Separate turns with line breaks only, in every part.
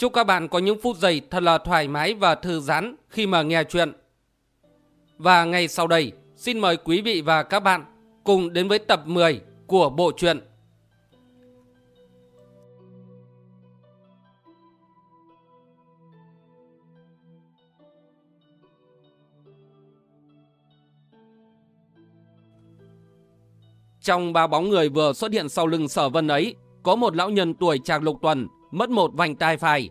Chúc các bạn có những phút giây thật là thoải mái và thư giãn khi mà nghe chuyện. Và ngay sau đây, xin mời quý vị và các bạn cùng đến với tập 10 của bộ truyện. Trong ba bóng người vừa xuất hiện sau lưng sở vân ấy, có một lão nhân tuổi trạc lục tuần, mất một vành tai phải.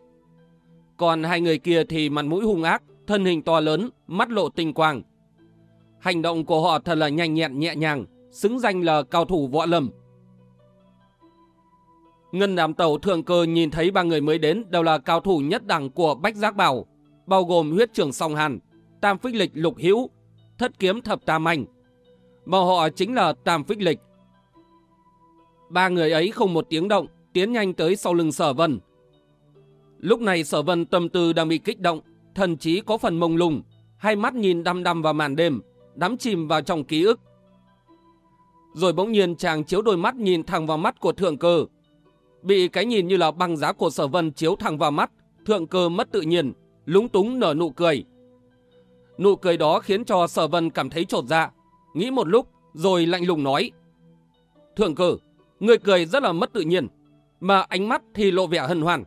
Còn hai người kia thì mặt mũi hung ác, thân hình to lớn, mắt lộ tinh quang. Hành động của họ thật là nhanh nhẹn nhẹ nhàng, xứng danh là cao thủ võ lâm. Ngân đám tàu thường cơ nhìn thấy ba người mới đến đều là cao thủ nhất đẳng của Bách Giác Bảo, bao gồm huyết trưởng song hàn, tam phích lịch lục hữu, thất kiếm thập tam anh. Mà họ chính là tam phích lịch. Ba người ấy không một tiếng động, tiến nhanh tới sau lưng sở vân. Lúc này sở vân tâm tư đang bị kích động, thần trí có phần mông lung, hai mắt nhìn đăm đăm vào màn đêm, đắm chìm vào trong ký ức. Rồi bỗng nhiên chàng chiếu đôi mắt nhìn thẳng vào mắt của thượng cơ. Bị cái nhìn như là băng giá của sở vân chiếu thẳng vào mắt, thượng cơ mất tự nhiên, lúng túng nở nụ cười. Nụ cười đó khiến cho sở vân cảm thấy trột dạ, nghĩ một lúc rồi lạnh lùng nói. Thượng cơ, người cười rất là mất tự nhiên mà ánh mắt thì lộ vẻ hân hoan.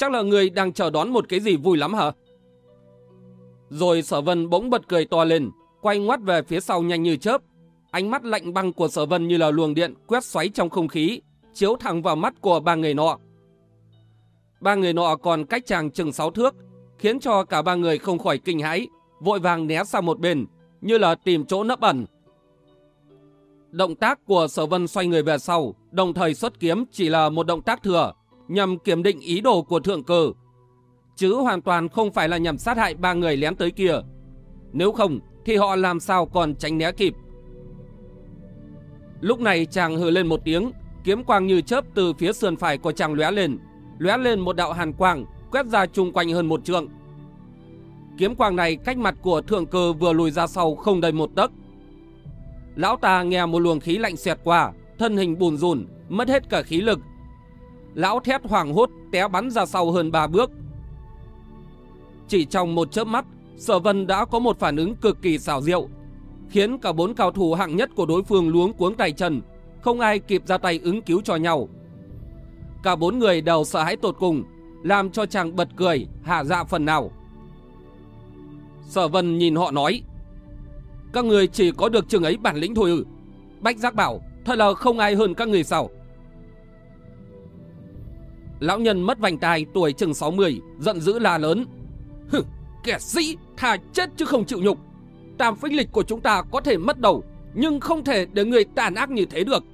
Chắc là người đang chờ đón một cái gì vui lắm hả? Rồi sở vân bỗng bật cười to lên, quay ngoắt về phía sau nhanh như chớp. Ánh mắt lạnh băng của sở vân như là luồng điện quét xoáy trong không khí, chiếu thẳng vào mắt của ba người nọ. Ba người nọ còn cách chàng chừng sáu thước, khiến cho cả ba người không khỏi kinh hãi, vội vàng né sang một bên, như là tìm chỗ nấp ẩn. Động tác của sở vân xoay người về sau, đồng thời xuất kiếm chỉ là một động tác thừa, nhằm kiểm định ý đồ của thượng cờ Chứ hoàn toàn không phải là nhằm sát hại ba người lén tới kia. Nếu không, thì họ làm sao còn tránh né kịp. Lúc này chàng hừ lên một tiếng, kiếm quang như chớp từ phía sườn phải của chàng lóe lên, lóe lên một đạo hàn quang, quét ra chung quanh hơn một trượng. Kiếm quang này cách mặt của thượng cơ vừa lùi ra sau không đầy một tấc. Lão ta nghe một luồng khí lạnh xẹt qua, thân hình bùn rùn, mất hết cả khí lực. Lão thét hoảng hốt, té bắn ra sau hơn ba bước. Chỉ trong một chớp mắt, Sở Vân đã có một phản ứng cực kỳ xảo diệu, khiến cả bốn cao thủ hạng nhất của đối phương luống cuống tay chân, không ai kịp ra tay ứng cứu cho nhau. Cả bốn người đều sợ hãi tột cùng, làm cho chàng bật cười, hạ dạ phần nào. Sở Vân nhìn họ nói, các người chỉ có được chừng ấy bản lĩnh thôi ư. Bách giác bảo, thật là không ai hơn các người sao. Lão nhân mất vành tai tuổi chừng 60, giận dữ la lớn. Hừ, kẻ sĩ, thà chết chứ không chịu nhục. Tam phích lịch của chúng ta có thể mất đầu, nhưng không thể để người tàn ác như thế được.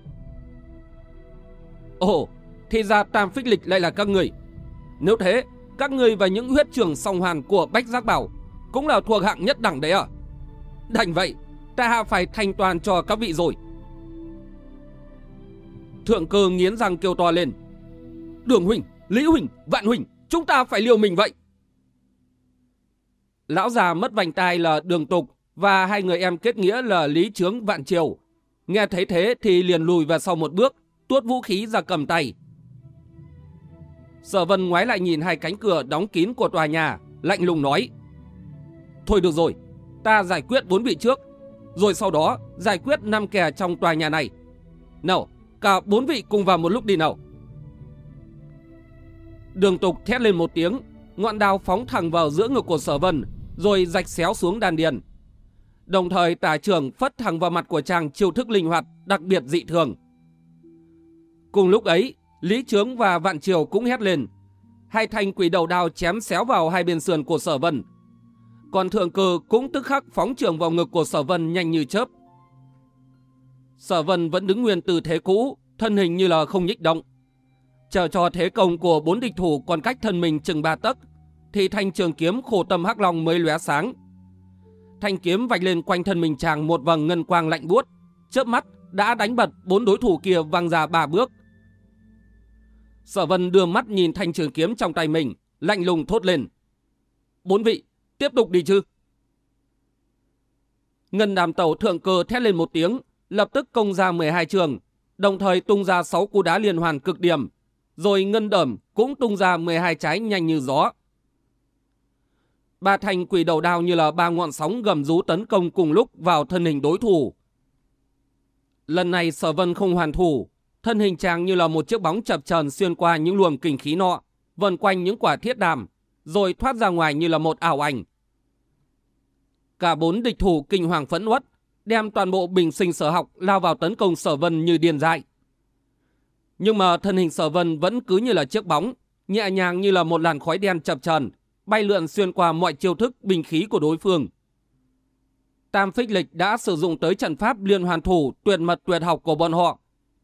Ồ, thì ra tam phích lịch lại là các người. Nếu thế, các người và những huyết trường song hoàn của Bách Giác Bảo cũng là thuộc hạng nhất đẳng đấy à? Đành vậy, ta phải thanh toàn cho các vị rồi. Thượng cơ nghiến răng kêu to lên. Đường Huỳnh, Lý Huỳnh, Vạn Huỳnh, chúng ta phải liều mình vậy. Lão già mất vành tai là đường tục và hai người em kết nghĩa là Lý Trướng Vạn Triều. Nghe thấy thế thì liền lùi về sau một bước, tuốt vũ khí ra cầm tay. Sở Vân ngoái lại nhìn hai cánh cửa đóng kín của tòa nhà, lạnh lùng nói. Thôi được rồi, ta giải quyết bốn vị trước, rồi sau đó giải quyết năm kẻ trong tòa nhà này. Nào, cả bốn vị cùng vào một lúc đi nào. Đường tục thét lên một tiếng, ngọn đao phóng thẳng vào giữa ngực của sở vân, rồi rạch xéo xuống đàn điền. Đồng thời tả trưởng phất thẳng vào mặt của chàng chiêu thức linh hoạt, đặc biệt dị thường. Cùng lúc ấy, Lý Trướng và Vạn Triều cũng hét lên. Hai thanh quỷ đầu đao chém xéo vào hai bên sườn của sở vân. Còn thượng cử cũng tức khắc phóng trường vào ngực của sở vân nhanh như chớp. Sở vân vẫn đứng nguyên tư thế cũ, thân hình như là không nhích động. Chờ cho thế công của bốn địch thủ còn cách thân mình chừng ba tấc, thì thanh trường kiếm khổ tâm hắc long mới lóe sáng. Thanh kiếm vạch lên quanh thân mình chàng một vầng ngân quang lạnh buốt, chớp mắt đã đánh bật bốn đối thủ kia văng ra ba bước. Sở Vân đưa mắt nhìn thanh trường kiếm trong tay mình, lạnh lùng thốt lên. Bốn vị, tiếp tục đi chứ? Ngân đàm tàu thượng cơ thét lên một tiếng, lập tức công ra 12 trường, đồng thời tung ra 6 cú đá liên hoàn cực điểm, rồi ngân đẩm cũng tung ra 12 trái nhanh như gió. Ba thành quỷ đầu đao như là ba ngọn sóng gầm rú tấn công cùng lúc vào thân hình đối thủ. Lần này sở vân không hoàn thủ, thân hình chàng như là một chiếc bóng chập trần xuyên qua những luồng kinh khí nọ, vần quanh những quả thiết đàm, rồi thoát ra ngoài như là một ảo ảnh. Cả bốn địch thủ kinh hoàng phẫn uất, đem toàn bộ bình sinh sở học lao vào tấn công sở vân như điên dại. Nhưng mà thân hình sở vân vẫn cứ như là chiếc bóng, nhẹ nhàng như là một làn khói đen chập trần, bay lượn xuyên qua mọi chiêu thức bình khí của đối phương. Tam Phích Lịch đã sử dụng tới trận pháp liên hoàn thủ tuyệt mật tuyệt học của bọn họ,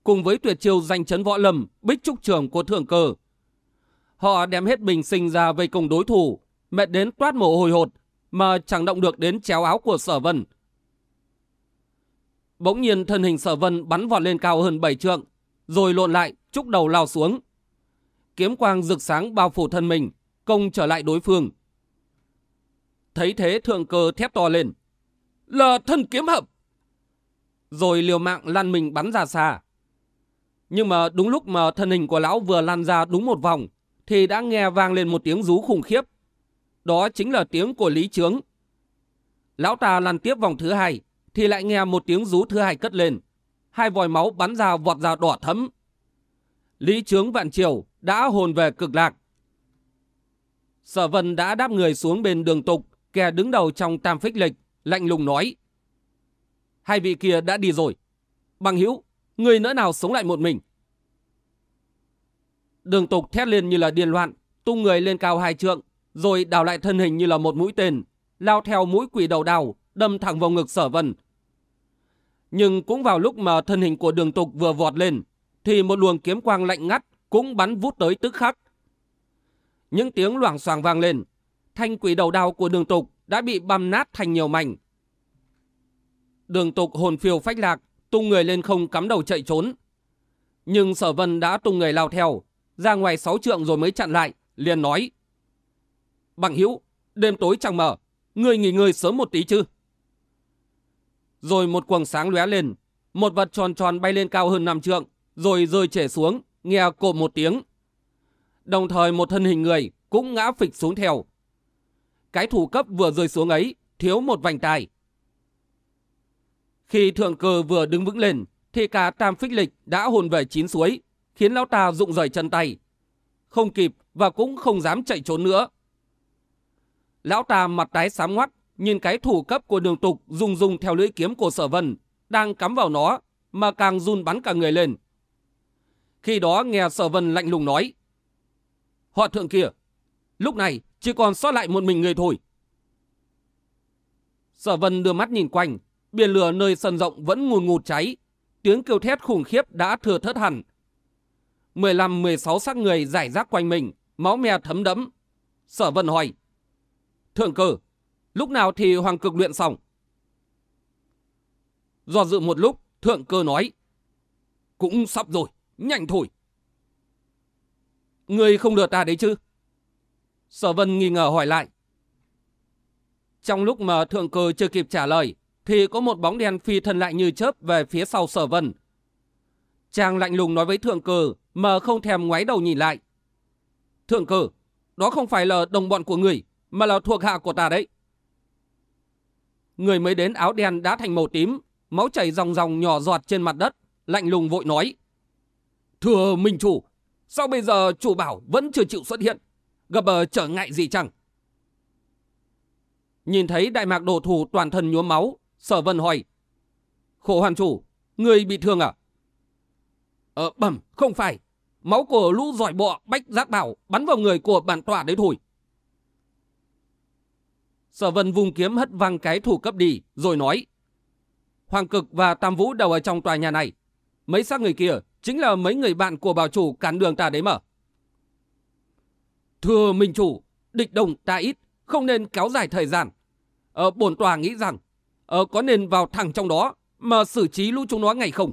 cùng với tuyệt chiêu danh chấn võ lâm, bích trúc trường của thượng cờ Họ đem hết bình sinh ra vây cùng đối thủ, mệt đến toát mồ hôi hột, mà chẳng động được đến chéo áo của sở vân. Bỗng nhiên thân hình sở vân bắn vọt lên cao hơn 7 trượng, rồi lộn lại, trúc đầu lao xuống. Kiếm quang rực sáng bao phủ thân mình, công trở lại đối phương. Thấy thế thượng cơ thép to lên. Là thân kiếm hợp. Rồi liều mạng lăn mình bắn ra xa. Nhưng mà đúng lúc mà thân hình của lão vừa lăn ra đúng một vòng, thì đã nghe vang lên một tiếng rú khủng khiếp. Đó chính là tiếng của Lý Trướng. Lão ta lăn tiếp vòng thứ hai, thì lại nghe một tiếng rú thứ hai cất lên. Hai vòi máu bắn ra vọt ra đỏ thấm. Lý Trướng Vạn Triều đã hồn về cực lạc. Sở Vân đã đáp người xuống bên đường tục, kẻ đứng đầu trong tam phích lịch, lạnh lùng nói. Hai vị kia đã đi rồi. Bằng hữu, người nữa nào sống lại một mình. Đường tục thét lên như là điên loạn, tung người lên cao hai trượng, rồi đào lại thân hình như là một mũi tên, lao theo mũi quỷ đầu đào, đâm thẳng vào ngực sở vân. Nhưng cũng vào lúc mà thân hình của đường tục vừa vọt lên, thì một luồng kiếm quang lạnh ngắt cũng bắn vút tới tức khắc. Những tiếng loảng xoảng vang lên, thanh quỷ đầu đao của đường tục đã bị băm nát thành nhiều mảnh. Đường tục hồn phiêu phách lạc, tung người lên không cắm đầu chạy trốn. Nhưng sở vân đã tung người lao theo, ra ngoài sáu trượng rồi mới chặn lại, liền nói. Bằng hữu đêm tối chẳng mở, người nghỉ ngơi sớm một tí chứ. Rồi một quầng sáng lóe lên, một vật tròn tròn bay lên cao hơn năm trượng, rồi rơi trẻ xuống, nghe cộp một tiếng. Đồng thời một thân hình người cũng ngã phịch xuống theo. Cái thủ cấp vừa rơi xuống ấy, thiếu một vành tài. Khi thượng cờ vừa đứng vững lên, thì cả tam phích lịch đã hồn về chín suối, khiến lão ta rụng rời chân tay. Không kịp và cũng không dám chạy trốn nữa. Lão ta mặt tái xám ngoắt, nhìn cái thủ cấp của đường tục rung rung theo lưỡi kiếm của sở vân, đang cắm vào nó, mà càng run bắn cả người lên. Khi đó nghe sở vân lạnh lùng nói, Họ thượng kia, lúc này chỉ còn sót lại một mình người thôi. Sở vân đưa mắt nhìn quanh, biển lửa nơi sân rộng vẫn ngùn ngụt cháy, tiếng kêu thét khủng khiếp đã thừa thất hẳn. 15-16 xác người giải rác quanh mình, máu me thấm đẫm. Sở vân hỏi, Thượng cử lúc nào thì hoàng cực luyện xong? Do dự một lúc, thượng cơ nói, Cũng sắp rồi, nhanh thôi. Người không lừa ta đấy chứ? Sở vân nghi ngờ hỏi lại. Trong lúc mà thượng cơ chưa kịp trả lời, thì có một bóng đen phi thân lại như chớp về phía sau sở vân. Chàng lạnh lùng nói với thượng cơ mà không thèm ngoái đầu nhìn lại. Thượng cơ, đó không phải là đồng bọn của người, mà là thuộc hạ của ta đấy. Người mới đến áo đen đã thành màu tím, máu chảy ròng ròng nhỏ giọt trên mặt đất, lạnh lùng vội nói. Thưa Minh Chủ, sao bây giờ chủ bảo vẫn chưa chịu xuất hiện? Gặp ở trở ngại gì chẳng? Nhìn thấy đại mạc đồ thủ toàn thân nhuốm máu, sở vân hỏi. Khổ hoàn chủ, người bị thương à? Ờ, bẩm, không phải. Máu của lũ giỏi bọ bách giác bảo bắn vào người của bản tỏa đấy thôi. Sở vân vùng kiếm hất văng cái thủ cấp đi, rồi nói. Hoàng cực và Tam Vũ đều ở trong tòa nhà này. Mấy xác người kia chính là mấy người bạn của bảo chủ cản đường ta đấy mà. Thưa Minh Chủ, địch đồng ta ít, không nên kéo dài thời gian. Ờ, bổn tòa nghĩ rằng, ờ, có nên vào thẳng trong đó mà xử trí lũ chúng nó ngay không?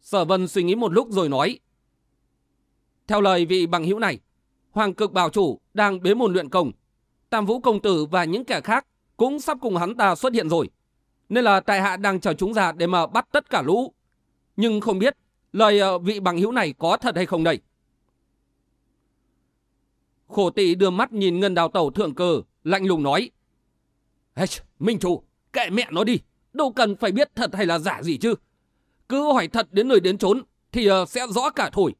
Sở Vân suy nghĩ một lúc rồi nói. Theo lời vị bằng hữu này, Hoàng cực bảo chủ đang bế môn luyện công. Tam vũ công tử và những kẻ khác cũng sắp cùng hắn ta xuất hiện rồi. Nên là tại hạ đang chờ chúng ra để mà bắt tất cả lũ. Nhưng không biết lời ờ, vị bằng hữu này có thật hay không đây. Khổ tị đưa mắt nhìn ngân đào tẩu thượng cờ lạnh lùng nói. Hey, Minh chủ, kệ mẹ nó đi, đâu cần phải biết thật hay là giả gì chứ. Cứ hỏi thật đến nơi đến chốn thì ờ, sẽ rõ cả thôi.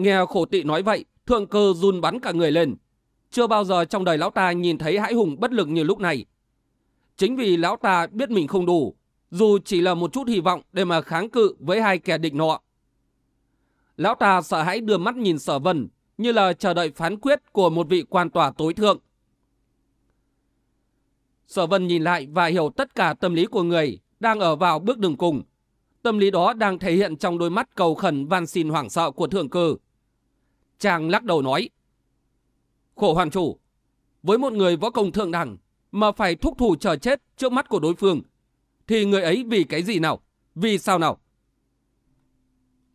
Nghe khổ tị nói vậy, thượng cơ run bắn cả người lên. Chưa bao giờ trong đời lão ta nhìn thấy hãi hùng bất lực như lúc này. Chính vì lão ta biết mình không đủ, dù chỉ là một chút hy vọng để mà kháng cự với hai kẻ địch nọ. Lão ta sợ hãi đưa mắt nhìn sở vân, như là chờ đợi phán quyết của một vị quan tòa tối thượng. Sở vân nhìn lại và hiểu tất cả tâm lý của người đang ở vào bước đường cùng. Tâm lý đó đang thể hiện trong đôi mắt cầu khẩn van xin hoảng sợ của thượng cư. Chàng lắc đầu nói. Khổ hoàn chủ, với một người võ công thượng đẳng mà phải thúc thủ chờ chết trước mắt của đối phương, thì người ấy vì cái gì nào? Vì sao nào?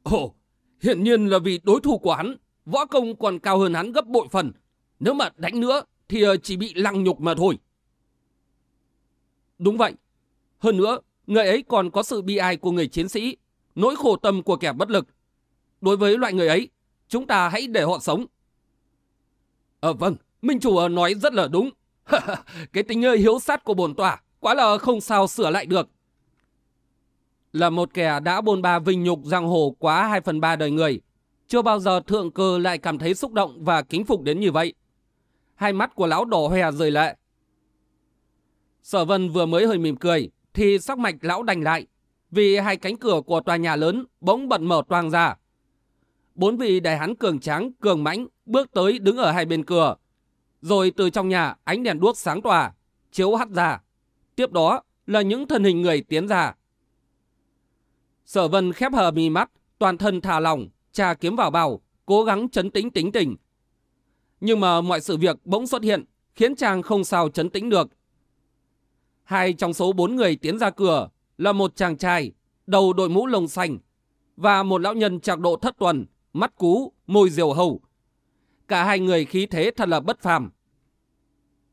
Ồ, hiện nhiên là vì đối thủ của hắn, võ công còn cao hơn hắn gấp bội phần. Nếu mà đánh nữa thì ờ, chỉ bị lăng nhục mà thôi. Đúng vậy. Hơn nữa, người ấy còn có sự bi ai của người chiến sĩ, nỗi khổ tâm của kẻ bất lực. Đối với loại người ấy, chúng ta hãy để họ sống. Ờ vâng, Minh Chủ ờ, nói rất là đúng. cái tính ờ, hiếu sát của bồn tòa quá là không sao sửa lại được. Là một kẻ đã bôn ba vinh nhục giang hồ quá 2 phần 3 đời người, chưa bao giờ thượng cơ lại cảm thấy xúc động và kính phục đến như vậy. Hai mắt của lão đỏ hoe rời lệ. Sở vân vừa mới hơi mỉm cười, thì sắc mạch lão đành lại, vì hai cánh cửa của tòa nhà lớn bỗng bật mở toang ra. Bốn vị đại hán cường tráng, cường mãnh bước tới đứng ở hai bên cửa. Rồi từ trong nhà ánh đèn đuốc sáng tỏa, chiếu hắt ra. Tiếp đó là những thân hình người tiến ra. Sở vân khép hờ mi mắt, toàn thân thả lỏng, trà kiếm vào bào, cố gắng chấn tĩnh tính tình. Nhưng mà mọi sự việc bỗng xuất hiện, khiến chàng không sao chấn tĩnh được. Hai trong số bốn người tiến ra cửa là một chàng trai, đầu đội mũ lông xanh, và một lão nhân trạc độ thất tuần, mắt cú, môi diều hầu. Cả hai người khí thế thật là bất phàm.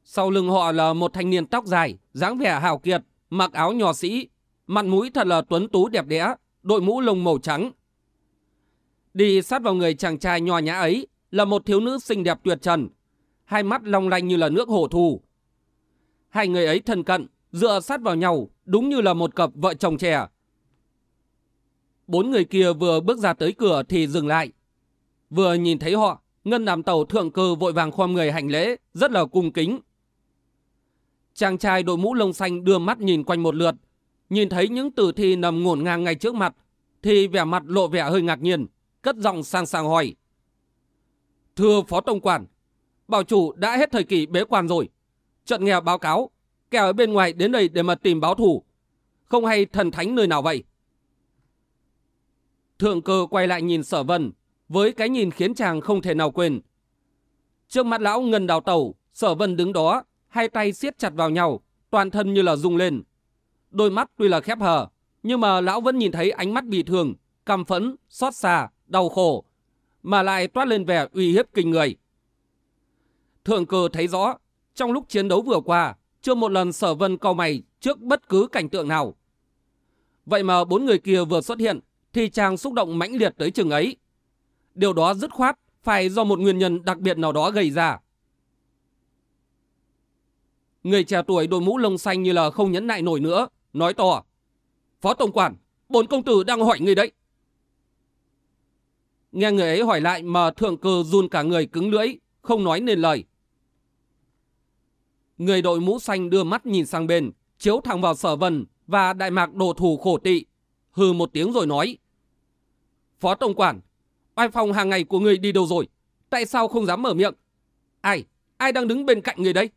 Sau lưng họ là một thanh niên tóc dài, dáng vẻ hào kiệt, mặc áo nhỏ sĩ, mặt mũi thật là tuấn tú đẹp đẽ, đội mũ lông màu trắng. Đi sát vào người chàng trai nhỏ nhã ấy là một thiếu nữ xinh đẹp tuyệt trần, hai mắt long lanh như là nước hổ thù. Hai người ấy thân cận, dựa sát vào nhau, đúng như là một cặp vợ chồng trẻ. Bốn người kia vừa bước ra tới cửa thì dừng lại. Vừa nhìn thấy họ, ngân đàm tàu thượng cơ vội vàng khom người hành lễ, rất là cung kính. Chàng trai đội mũ lông xanh đưa mắt nhìn quanh một lượt, nhìn thấy những tử thi nằm ngổn ngang ngay trước mặt, thì vẻ mặt lộ vẻ hơi ngạc nhiên, cất giọng sang sang hỏi. Thưa Phó Tông Quản, bảo chủ đã hết thời kỳ bế quan rồi. Trận nghe báo cáo, kẻ ở bên ngoài đến đây để mà tìm báo thủ. Không hay thần thánh nơi nào vậy? Thượng cơ quay lại nhìn sở vân, với cái nhìn khiến chàng không thể nào quên. Trước mặt lão ngân đào tẩu, sở vân đứng đó, hai tay siết chặt vào nhau, toàn thân như là rung lên. Đôi mắt tuy là khép hờ, nhưng mà lão vẫn nhìn thấy ánh mắt bị thương, căm phẫn, xót xa, đau khổ, mà lại toát lên vẻ uy hiếp kinh người. Thượng cơ thấy rõ, trong lúc chiến đấu vừa qua, chưa một lần sở vân cau mày trước bất cứ cảnh tượng nào. Vậy mà bốn người kia vừa xuất hiện, thì chàng xúc động mãnh liệt tới chừng ấy. Điều đó dứt khoát phải do một nguyên nhân đặc biệt nào đó gây ra. Người trẻ tuổi đội mũ lông xanh như là không nhẫn nại nổi nữa, nói to. Phó Tổng Quản, bốn công tử đang hỏi người đấy. Nghe người ấy hỏi lại mà thượng cơ run cả người cứng lưỡi, không nói nên lời. Người đội mũ xanh đưa mắt nhìn sang bên, chiếu thẳng vào sở vân và đại mạc đồ thủ khổ tị. Hừ một tiếng rồi nói. Phó Tổng Quản, oai phòng hàng ngày của người đi đâu rồi? Tại sao không dám mở miệng? Ai? Ai đang đứng bên cạnh người đấy?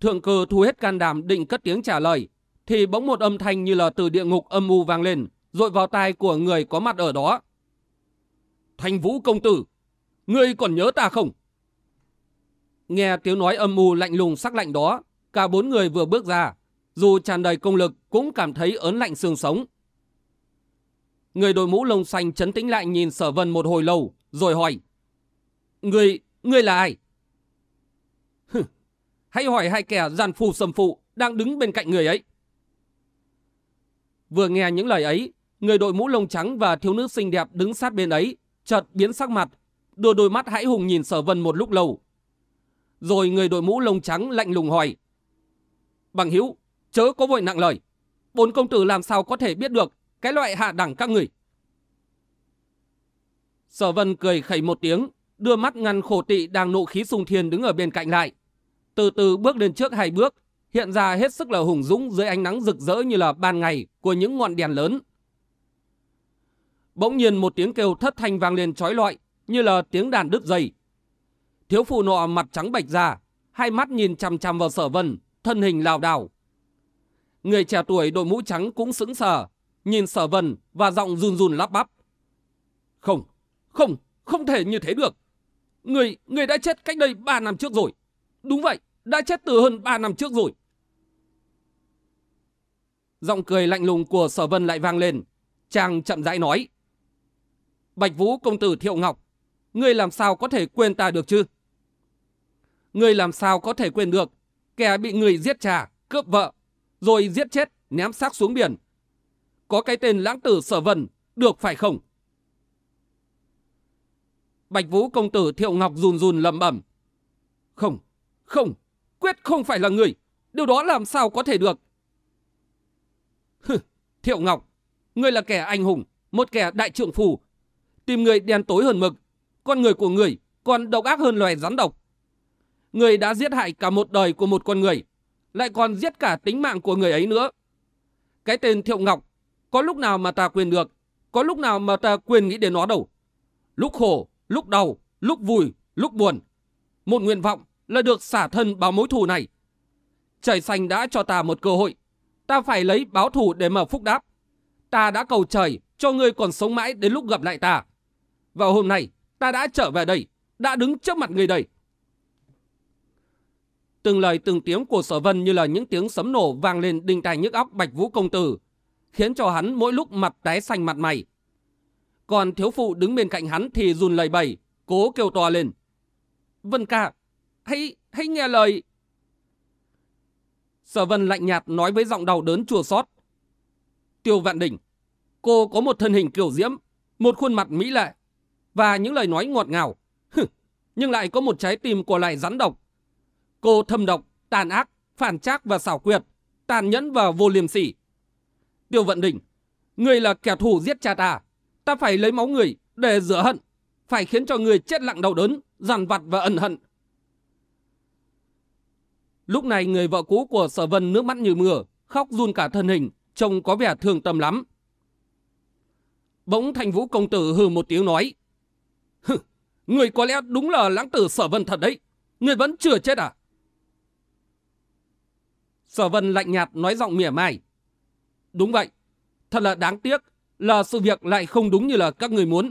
Thượng cơ thu hết can đảm định cất tiếng trả lời, thì bỗng một âm thanh như là từ địa ngục âm u vang lên, rội vào tai của người có mặt ở đó. Thành Vũ công tử, ngươi còn nhớ ta không? Nghe tiếng nói âm u lạnh lùng sắc lạnh đó, cả bốn người vừa bước ra, dù tràn đầy công lực cũng cảm thấy ớn lạnh xương sống. Người đội mũ lông xanh chấn tĩnh lại nhìn sở vân một hồi lâu, rồi hỏi. Người, người là ai? Hãy hỏi hai kẻ gian phu sầm phụ đang đứng bên cạnh người ấy. Vừa nghe những lời ấy, người đội mũ lông trắng và thiếu nữ xinh đẹp đứng sát bên ấy, chợt biến sắc mặt, đưa đôi mắt hãi hùng nhìn sở vân một lúc lâu. Rồi người đội mũ lông trắng lạnh lùng hỏi. Bằng hữu chớ có vội nặng lời. Bốn công tử làm sao có thể biết được cái loại hạ đẳng các người. Sở vân cười khẩy một tiếng, đưa mắt ngăn khổ tị đang nộ khí sung thiên đứng ở bên cạnh lại. Từ từ bước lên trước hai bước, hiện ra hết sức là hùng dũng dưới ánh nắng rực rỡ như là ban ngày của những ngọn đèn lớn. Bỗng nhiên một tiếng kêu thất thanh vang lên trói lọi, như là tiếng đàn đứt dây. Thiếu phụ nọ mặt trắng bạch ra, hai mắt nhìn chằm chằm vào sở vân, thân hình lào đảo. Người trẻ tuổi đội mũ trắng cũng sững sờ, nhìn sở vân và giọng run run lắp bắp. Không, không, không thể như thế được. Người, người đã chết cách đây 3 năm trước rồi. Đúng vậy, đã chết từ hơn 3 năm trước rồi. Giọng cười lạnh lùng của sở vân lại vang lên. Chàng chậm rãi nói. Bạch Vũ công tử Thiệu Ngọc, ngươi làm sao có thể quên ta được chứ? Ngươi làm sao có thể quên được kẻ bị người giết cha, cướp vợ, rồi giết chết, ném xác xuống biển. Có cái tên lãng tử sở vân, được phải không? Bạch Vũ công tử Thiệu Ngọc run run lầm bẩm. Không, không, quyết không phải là người. Điều đó làm sao có thể được? Hừ, Thiệu Ngọc, ngươi là kẻ anh hùng, một kẻ đại trượng phù. Tìm người đen tối hơn mực, con người của người còn độc ác hơn loài rắn độc. Người đã giết hại cả một đời của một con người, lại còn giết cả tính mạng của người ấy nữa. Cái tên Thiệu Ngọc, có lúc nào mà ta quên được, có lúc nào mà ta quên nghĩ đến nó đâu. Lúc khổ, lúc đau, lúc vui, lúc buồn. Một nguyện vọng là được xả thân báo mối thù này. Trời xanh đã cho ta một cơ hội. Ta phải lấy báo thù để mở phúc đáp. Ta đã cầu trời cho ngươi còn sống mãi đến lúc gặp lại ta. Và hôm nay, ta đã trở về đây, đã đứng trước mặt người đây. Từng lời từng tiếng của sở vân như là những tiếng sấm nổ vang lên đinh tai nhức óc bạch vũ công tử, khiến cho hắn mỗi lúc mặt tái xanh mặt mày. Còn thiếu phụ đứng bên cạnh hắn thì run lầy bầy, cố kêu to lên. Vân ca, hãy, hãy nghe lời. Sở vân lạnh nhạt nói với giọng đau đớn chua xót. Tiêu vạn đỉnh, cô có một thân hình kiểu diễm, một khuôn mặt mỹ lệ, và những lời nói ngọt ngào. Nhưng lại có một trái tim của lại rắn độc. Cô thâm độc, tàn ác, phản trác và xảo quyệt, tàn nhẫn và vô liềm sỉ. Tiêu vận đỉnh, người là kẻ thù giết cha ta. Ta phải lấy máu người để rửa hận. Phải khiến cho người chết lặng đau đớn, giàn vặt và ẩn hận. Lúc này người vợ cũ của sở vân nước mắt như mưa, khóc run cả thân hình, trông có vẻ thương tâm lắm. Bỗng thành vũ công tử hừ một tiếng nói. Hừ, người có lẽ đúng là lãng tử sở vân thật đấy. Người vẫn chưa chết à? Sở vân lạnh nhạt nói giọng mỉa mai. Đúng vậy, thật là đáng tiếc là sự việc lại không đúng như là các người muốn.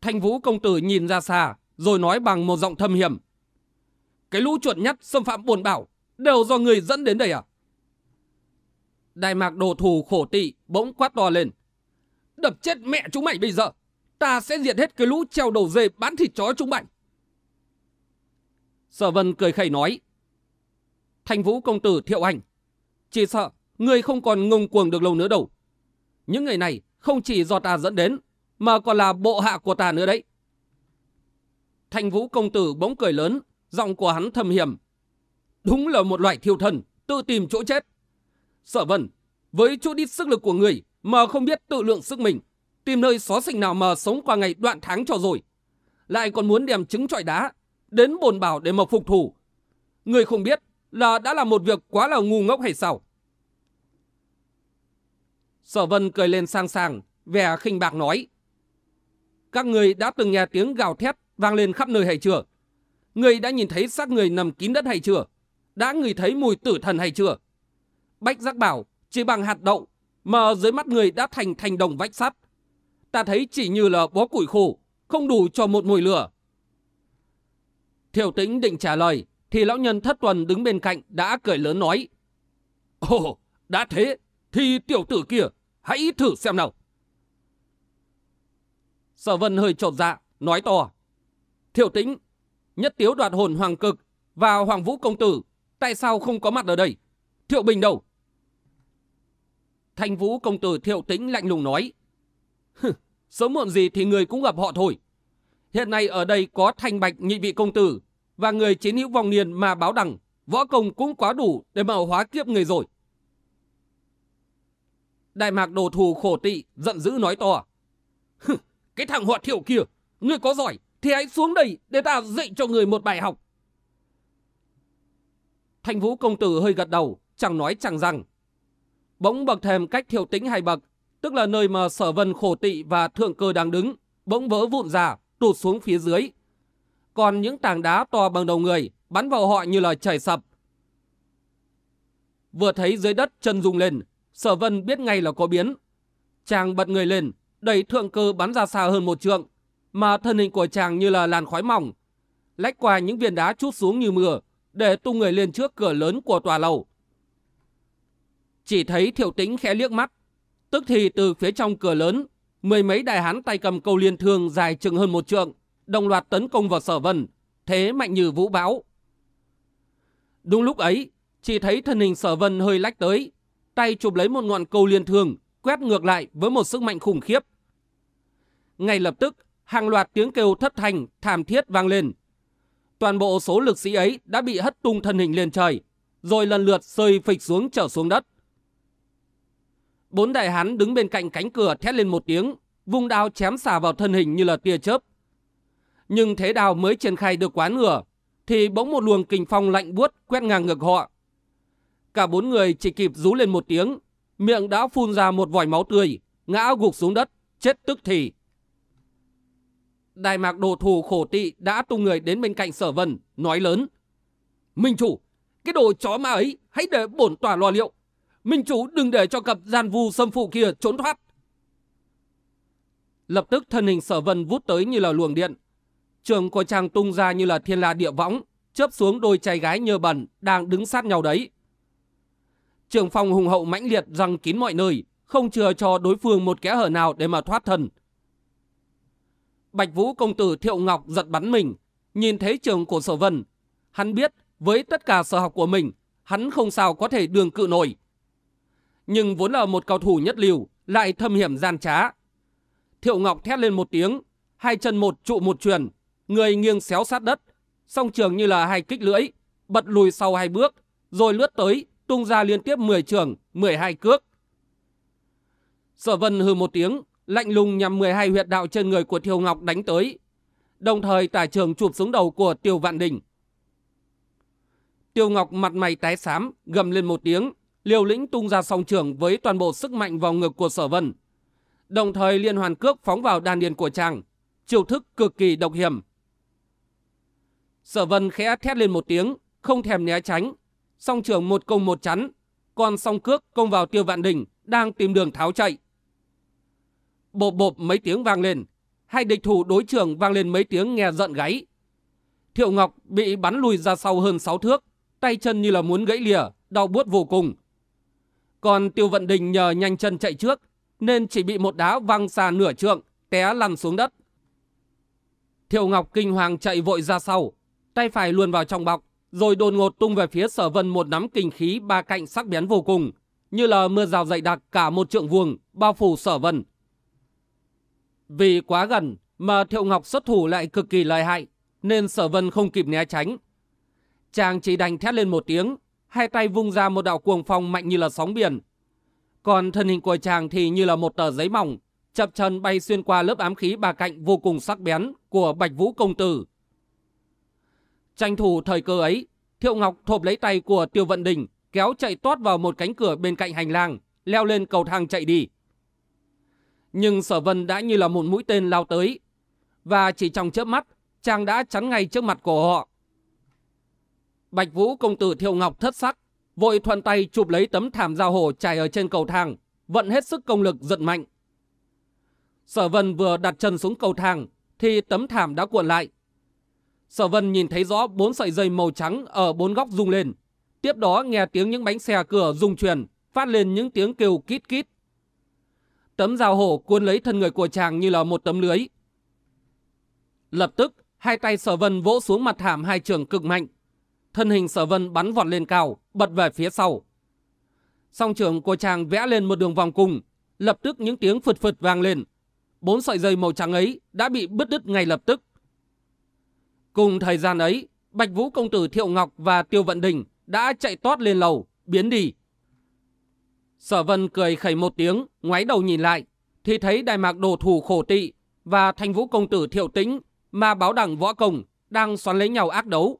Thanh Vũ công tử nhìn ra xa, rồi nói bằng một giọng thâm hiểm. Cái lũ chuột nhắt xâm phạm buồn bảo, đều do người dẫn đến đây à? Đại mạc đồ thù khổ tị bỗng quát to lên. Đập chết mẹ chúng mày bây giờ, ta sẽ diệt hết cái lũ treo đầu dê bán thịt chó chúng mày. Sở vân cười khẩy nói. Thanh Vũ công tử thiệu ảnh chỉ sợ người không còn ngông cuồng được lâu nữa đâu. Những người này không chỉ do ta dẫn đến, mà còn là bộ hạ của ta nữa đấy. Thanh Vũ công tử bỗng cười lớn, giọng của hắn thầm hiểm. Đúng là một loại thiêu thần, tự tìm chỗ chết. Sở vân, với chút ít sức lực của người mà không biết tự lượng sức mình, tìm nơi xó xỉnh nào mà sống qua ngày đoạn tháng cho rồi. Lại còn muốn đem trứng trọi đá, đến bồn bảo để mà phục thủ. Người không biết là đã là một việc quá là ngu ngốc hay sao? Sở Vân cười lên sang sàng, vẻ khinh bạc nói. Các người đã từng nghe tiếng gào thét vang lên khắp nơi hay chưa? Người đã nhìn thấy xác người nằm kín đất hay chưa? Đã người thấy mùi tử thần hay chưa? Bách giác bảo chỉ bằng hạt đậu mà dưới mắt người đã thành thành đồng vách sắt. ta thấy chỉ như là bó củi khô, không đủ cho một mùi lửa. Thiệu tĩnh định trả lời, thì lão nhân thất tuần đứng bên cạnh đã cười lớn nói. Ồ, đã thế, thì tiểu tử kia, hãy thử xem nào. Sở vân hơi trột dạ, nói to. Thiệu tĩnh, nhất tiếu đoạt hồn hoàng cực và hoàng vũ công tử, tại sao không có mặt ở đây? Thiệu Bình đâu? Thanh vũ công tử thiệu tĩnh lạnh lùng nói. Sớm muộn gì thì người cũng gặp họ thôi. Hiện nay ở đây có thanh bạch nhị vị công tử và người chiến hữu vong niên mà báo đẳng, võ công cũng quá đủ để mà hóa kiếp người rồi. Đại mạc đồ thù khổ tị, giận dữ nói to. Cái thằng họ thiểu kia, ngươi có giỏi thì hãy xuống đây để ta dạy cho người một bài học. Thanh vũ công tử hơi gật đầu, chẳng nói chẳng rằng. Bỗng bậc thềm cách thiểu tĩnh hai bậc, tức là nơi mà sở vân khổ tị và thượng cơ đang đứng, bỗng vỡ vụn ra, tụt xuống phía dưới. Còn những tảng đá to bằng đầu người bắn vào họ như là chảy sập. Vừa thấy dưới đất chân rung lên, sở vân biết ngay là có biến. Chàng bật người lên, đẩy thượng cơ bắn ra xa hơn một trượng, mà thân hình của chàng như là làn khói mỏng, lách qua những viên đá chút xuống như mưa, để tung người lên trước cửa lớn của tòa lầu. Chỉ thấy thiệu tĩnh khẽ liếc mắt, tức thì từ phía trong cửa lớn, mười mấy đại hán tay cầm câu liên thương dài chừng hơn một trượng, đồng loạt tấn công vào sở vân, thế mạnh như vũ bão. Đúng lúc ấy, chỉ thấy thân hình sở vân hơi lách tới, tay chụp lấy một ngọn câu liên thường quét ngược lại với một sức mạnh khủng khiếp. Ngay lập tức, hàng loạt tiếng kêu thất thanh, thảm thiết vang lên. Toàn bộ số lực sĩ ấy đã bị hất tung thân hình lên trời, rồi lần lượt rơi phịch xuống trở xuống đất. Bốn đại hán đứng bên cạnh cánh cửa thét lên một tiếng, vung đao chém xả vào thân hình như là tia chớp. Nhưng thế đào mới triển khai được quá nửa, thì bỗng một luồng kình phong lạnh buốt quét ngang ngực họ. Cả bốn người chỉ kịp rú lên một tiếng, miệng đã phun ra một vòi máu tươi, ngã gục xuống đất, chết tức thì. Đại mạc đồ thù khổ tị đã tung người đến bên cạnh sở vân, nói lớn. Minh chủ, cái đồ chó ma ấy, hãy để bổn tòa lo liệu. Minh chủ đừng để cho cặp gian vu xâm phụ kia trốn thoát. Lập tức thân hình sở vân vút tới như là luồng điện. Trường của chàng tung ra như là thiên la địa võng, chớp xuống đôi trai gái nhơ bẩn đang đứng sát nhau đấy. Trường phong hùng hậu mãnh liệt răng kín mọi nơi, không chừa cho đối phương một kẽ hở nào để mà thoát thân. Bạch Vũ công tử Thiệu Ngọc giật bắn mình, nhìn thấy trường của sở vân. Hắn biết với tất cả sở học của mình, hắn không sao có thể đường cự nổi. Nhưng vốn là một cầu thủ nhất liều, lại thâm hiểm gian trá. Thiệu Ngọc thét lên một tiếng, hai chân một trụ một truyền, người nghiêng xéo sát đất, song trường như là hai kích lưỡi, bật lùi sau hai bước, rồi lướt tới, tung ra liên tiếp 10 trường, 12 cước. Sở Vân hừ một tiếng, lạnh lùng nhằm 12 huyệt đạo trên người của Thiều Ngọc đánh tới, đồng thời tả trường chụp xuống đầu của Tiêu Vạn Đình. Tiêu Ngọc mặt mày tái xám, gầm lên một tiếng, liều lĩnh tung ra song trường với toàn bộ sức mạnh vào ngực của Sở Vân. Đồng thời liên hoàn cước phóng vào đan điền của chàng, chiêu thức cực kỳ độc hiểm. Sở Vân khẽ thét lên một tiếng, không thèm né tránh, song trường một công một chắn, còn song cước công vào Tiêu Vạn Đình đang tìm đường tháo chạy. Bộp bộp mấy tiếng vang lên, hai địch thủ đối trường vang lên mấy tiếng nghe giận gáy. Thiệu Ngọc bị bắn lùi ra sau hơn 6 thước, tay chân như là muốn gãy lìa, đau buốt vô cùng. Còn Tiêu Vận Đình nhờ nhanh chân chạy trước, nên chỉ bị một đá văng xa nửa trượng, té lăn xuống đất. Thiệu Ngọc kinh hoàng chạy vội ra sau, tay phải luồn vào trong bọc, rồi đột ngột tung về phía sở vân một nắm kinh khí ba cạnh sắc bén vô cùng, như là mưa rào dày đặc cả một trượng vuông bao phủ sở vân. Vì quá gần mà Thiệu Ngọc xuất thủ lại cực kỳ lợi hại, nên sở vân không kịp né tránh. Chàng chỉ đành thét lên một tiếng, hai tay vung ra một đạo cuồng phong mạnh như là sóng biển. Còn thân hình của chàng thì như là một tờ giấy mỏng, chập chân bay xuyên qua lớp ám khí bà cạnh vô cùng sắc bén của Bạch Vũ Công Tử. Tranh thủ thời cơ ấy, Thiệu Ngọc thộp lấy tay của Tiêu Vận Đình, kéo chạy toát vào một cánh cửa bên cạnh hành lang, leo lên cầu thang chạy đi. Nhưng sở vân đã như là một mũi tên lao tới. Và chỉ trong chớp mắt, chàng đã chắn ngay trước mặt của họ. Bạch Vũ công tử Thiệu Ngọc thất sắc, vội thuận tay chụp lấy tấm thảm giao hổ trải ở trên cầu thang, vận hết sức công lực giật mạnh. Sở Vân vừa đặt chân xuống cầu thang thì tấm thảm đã cuộn lại. Sở Vân nhìn thấy rõ bốn sợi dây màu trắng ở bốn góc rung lên. Tiếp đó nghe tiếng những bánh xe cửa rung truyền, phát lên những tiếng kêu kít kít. Tấm rào hổ cuốn lấy thân người của chàng như là một tấm lưới. Lập tức, hai tay sở vân vỗ xuống mặt thảm hai trường cực mạnh. Thân hình sở vân bắn vọt lên cao, bật về phía sau. Song trường của chàng vẽ lên một đường vòng cung, lập tức những tiếng phật phật vang lên. Bốn sợi dây màu trắng ấy đã bị bứt đứt ngay lập tức. Cùng thời gian ấy, Bạch Vũ công tử Thiệu Ngọc và Tiêu Vận Đình đã chạy tót lên lầu, biến đi. Sở Vân cười khẩy một tiếng, ngoái đầu nhìn lại, thì thấy đại mạc đồ thủ khổ tị và thanh vũ công tử Thiệu Tĩnh mà báo đẳng võ công đang xoắn lấy nhau ác đấu.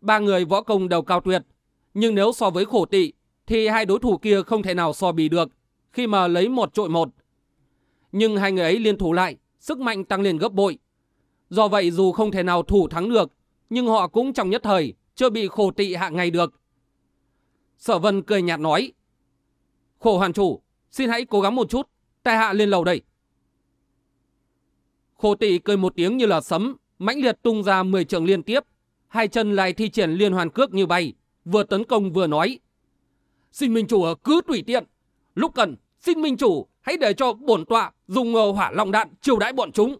Ba người võ công đều cao tuyệt, nhưng nếu so với khổ tị thì hai đối thủ kia không thể nào so bì được khi mà lấy một trội một. Nhưng hai người ấy liên thủ lại, sức mạnh tăng lên gấp bội. Do vậy dù không thể nào thủ thắng được, nhưng họ cũng trong nhất thời chưa bị khổ tị hạ ngay được. Sở Vân cười nhạt nói, Khổ hoàn chủ, xin hãy cố gắng một chút, tai hạ lên lầu đây. Khổ tị cười một tiếng như là sấm, mãnh liệt tung ra 10 trường liên tiếp. Hai chân lại thi triển liên hoàn cước như bay, vừa tấn công vừa nói. Xin minh chủ cứ tùy tiện. Lúc cần, xin minh chủ hãy để cho bổn tọa dùng hỏa long đạn chiều đãi bọn chúng.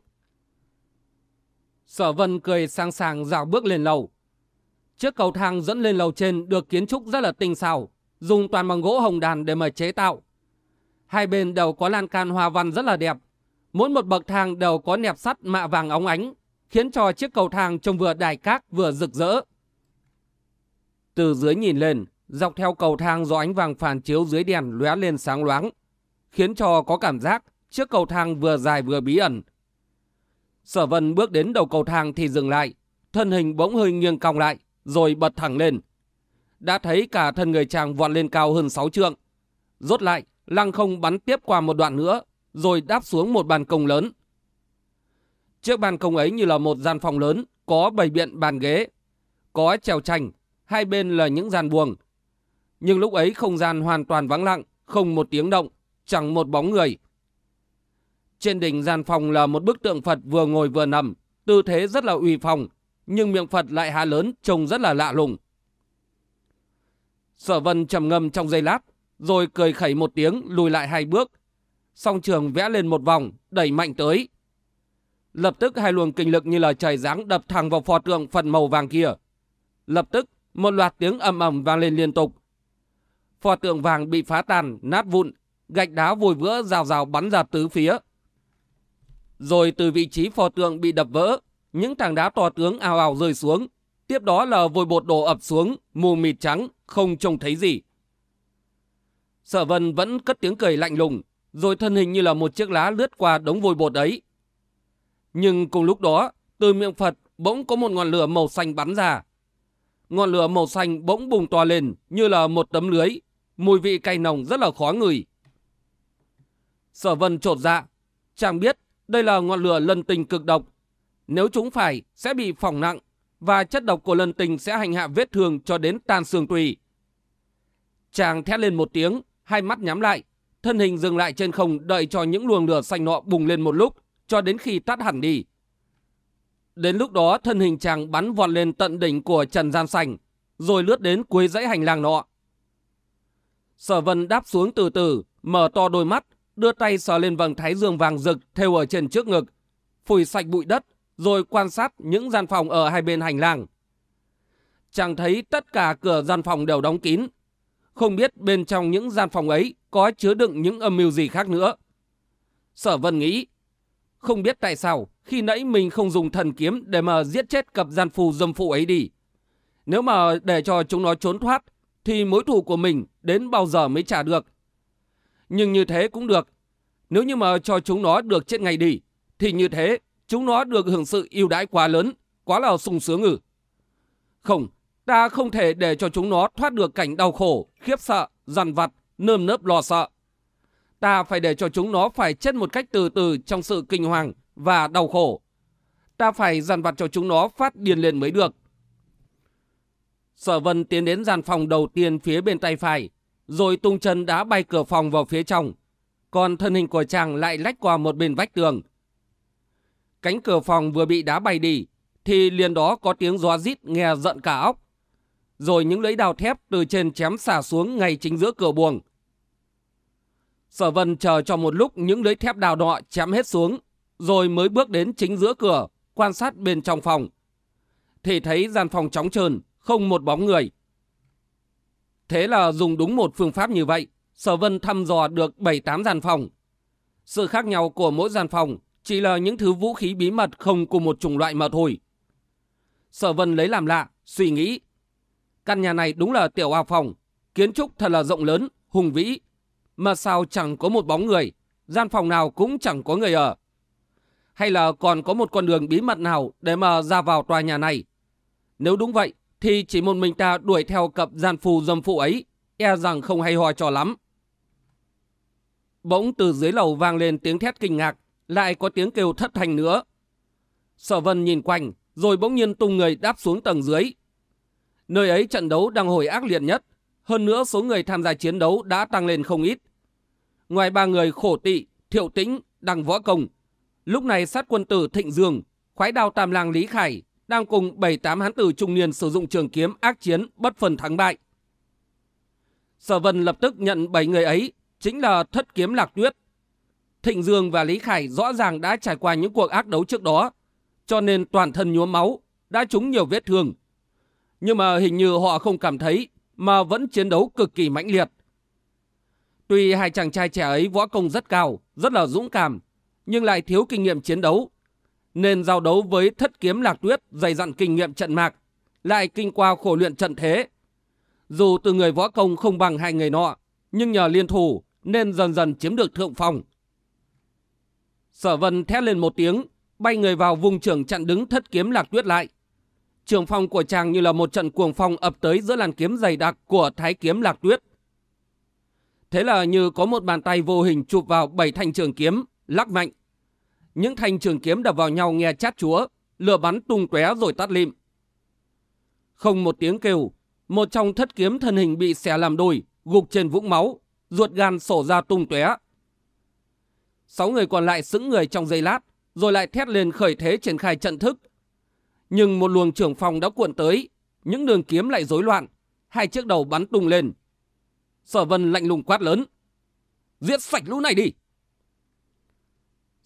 Sở vân cười sang sàng dạo bước lên lầu. Chiếc cầu thang dẫn lên lầu trên được kiến trúc rất là tinh xảo, dùng toàn bằng gỗ hồng đàn để mà chế tạo. Hai bên đều có lan can hoa văn rất là đẹp. Mỗi một bậc thang đều có nẹp sắt mạ vàng óng ánh, khiến cho chiếc cầu thang trông vừa đài cát vừa rực rỡ. Từ dưới nhìn lên, dọc theo cầu thang do ánh vàng phản chiếu dưới đèn lóe lên sáng loáng, khiến cho có cảm giác chiếc cầu thang vừa dài vừa bí ẩn. Sở vân bước đến đầu cầu thang thì dừng lại, thân hình bỗng hơi nghiêng cong lại, rồi bật thẳng lên. Đã thấy cả thân người chàng vọt lên cao hơn 6 trượng. Rốt lại, lăng không bắn tiếp qua một đoạn nữa, rồi đáp xuống một bàn công lớn. Chiếc bàn công ấy như là một gian phòng lớn, có bảy biện bàn ghế, có trèo tranh, hai bên là những gian buồng. Nhưng lúc ấy không gian hoàn toàn vắng lặng, không một tiếng động, chẳng một bóng người. Trên đỉnh gian phòng là một bức tượng Phật vừa ngồi vừa nằm, tư thế rất là uy phong, nhưng miệng Phật lại há lớn, trông rất là lạ lùng. Sở vân trầm ngâm trong giây lát, rồi cười khẩy một tiếng lùi lại hai bước. Song trường vẽ lên một vòng, đẩy mạnh tới. Lập tức hai luồng kinh lực như là trời giáng đập thẳng vào pho tượng phần màu vàng kia. Lập tức một loạt tiếng ầm ầm vang lên liên tục. Pho tượng vàng bị phá tan, nát vụn, gạch đá vùi vỡ rào rào bắn ra tứ phía. Rồi từ vị trí pho tượng bị đập vỡ, những tảng đá to tướng ào ào rơi xuống. Tiếp đó là vôi bột đổ ập xuống, mù mịt trắng, không trông thấy gì. Sở vân vẫn cất tiếng cười lạnh lùng, rồi thân hình như là một chiếc lá lướt qua đống vôi bột ấy. Nhưng cùng lúc đó, từ miệng Phật bỗng có một ngọn lửa màu xanh bắn ra. Ngọn lửa màu xanh bỗng bùng to lên như là một tấm lưới, mùi vị cay nồng rất là khó ngửi. Sở vân trột dạ, chàng biết đây là ngọn lửa lân tình cực độc. Nếu chúng phải, sẽ bị phỏng nặng, và chất độc của lân tình sẽ hành hạ vết thương cho đến tan xương tùy. Chàng thét lên một tiếng, hai mắt nhắm lại, thân hình dừng lại trên không đợi cho những luồng lửa xanh nọ bùng lên một lúc, cho đến khi tắt hẳn đi. Đến lúc đó thân hình chàng bắn vọt lên tận đỉnh của Trần Gian Xanh, rồi lướt đến cuối dãy hành lang nọ. Sở vân đáp xuống từ từ, mở to đôi mắt, đưa tay sờ lên vầng thái dương vàng rực thêu ở trên trước ngực, phủi sạch bụi đất, rồi quan sát những gian phòng ở hai bên hành lang. Chàng thấy tất cả cửa gian phòng đều đóng kín. Không biết bên trong những gian phòng ấy có chứa đựng những âm mưu gì khác nữa. Sở vân nghĩ, không biết tại sao khi nãy mình không dùng thần kiếm để mà giết chết cặp gian phù dâm phụ ấy đi. Nếu mà để cho chúng nó trốn thoát, thì mối thù của mình đến bao giờ mới trả được. Nhưng như thế cũng được. Nếu như mà cho chúng nó được chết ngay đi, thì như thế chúng nó được hưởng sự ưu đãi quá lớn, quá là sung sướng ngừ. Không, ta không thể để cho chúng nó thoát được cảnh đau khổ, khiếp sợ, dằn vặt, nơm nớp lo sợ. Ta phải để cho chúng nó phải chết một cách từ từ trong sự kinh hoàng và đau khổ. Ta phải dằn vặt cho chúng nó phát điên lên mới được. Sở vân tiến đến gian phòng đầu tiên phía bên tay phải, rồi tung chân đá bay cửa phòng vào phía trong. còn thân hình của chàng lại lách qua một bên vách tường. Cánh cửa phòng vừa bị đá bay đi, thì liền đó có tiếng gió rít nghe giận cả óc. Rồi những lưỡi đào thép từ trên chém xả xuống ngay chính giữa cửa buồng. Sở vân chờ cho một lúc những lưỡi thép đào đọ chém hết xuống, rồi mới bước đến chính giữa cửa, quan sát bên trong phòng. Thì thấy gian phòng trống trơn, không một bóng người. Thế là dùng đúng một phương pháp như vậy, Sở Vân thăm dò được 7-8 gian phòng. Sự khác nhau của mỗi gian phòng chỉ là những thứ vũ khí bí mật không cùng một chủng loại mà thôi. Sở Vân lấy làm lạ, suy nghĩ. Căn nhà này đúng là tiểu học phòng, kiến trúc thật là rộng lớn, hùng vĩ. Mà sao chẳng có một bóng người, gian phòng nào cũng chẳng có người ở. Hay là còn có một con đường bí mật nào để mà ra vào tòa nhà này? Nếu đúng vậy, thì chỉ một mình ta đuổi theo cặp gian phù dâm phụ ấy, e rằng không hay ho cho lắm. Bỗng từ dưới lầu vang lên tiếng thét kinh ngạc, lại có tiếng kêu thất thành nữa. Sở vân nhìn quanh, rồi bỗng nhiên tung người đáp xuống tầng dưới. Nơi ấy trận đấu đang hồi ác liệt nhất, hơn nữa số người tham gia chiến đấu đã tăng lên không ít. Ngoài ba người khổ tị, thiệu tĩnh, đăng võ công, lúc này sát quân tử Thịnh Dương, khoái đao tam lang Lý Khải đang cùng 7-8 hán tử trung niên sử dụng trường kiếm ác chiến bất phần thắng bại. Sở Vân lập tức nhận 7 người ấy chính là thất kiếm lạc tuyết. Thịnh Dương và Lý Khải rõ ràng đã trải qua những cuộc ác đấu trước đó, cho nên toàn thân nhuốm máu, đã trúng nhiều vết thương. Nhưng mà hình như họ không cảm thấy, mà vẫn chiến đấu cực kỳ mãnh liệt. Tuy hai chàng trai trẻ ấy võ công rất cao, rất là dũng cảm, nhưng lại thiếu kinh nghiệm chiến đấu, nên giao đấu với thất kiếm lạc tuyết dày dặn kinh nghiệm trận mạc, lại kinh qua khổ luyện trận thế. Dù từ người võ công không bằng hai người nọ, nhưng nhờ liên thủ nên dần dần chiếm được thượng phòng. Sở vân thét lên một tiếng, bay người vào vùng trường chặn đứng thất kiếm lạc tuyết lại. Trường phong của chàng như là một trận cuồng phong ập tới giữa làn kiếm dày đặc của thái kiếm lạc tuyết. Thế là như có một bàn tay vô hình chụp vào bảy thanh trường kiếm, lắc mạnh. Những thanh trường kiếm đập vào nhau nghe chát chúa, lửa bắn tung tóe rồi tắt lim. Không một tiếng kêu, một trong thất kiếm thân hình bị xẻ làm đôi, gục trên vũng máu, ruột gan sổ ra tung tóe. Sáu người còn lại sững người trong giây lát, rồi lại thét lên khởi thế triển khai trận thức. Nhưng một luồng trưởng phòng đã cuộn tới, những đường kiếm lại rối loạn, hai chiếc đầu bắn tung lên. Sở vân lạnh lùng quát lớn. Giết sạch lũ này đi!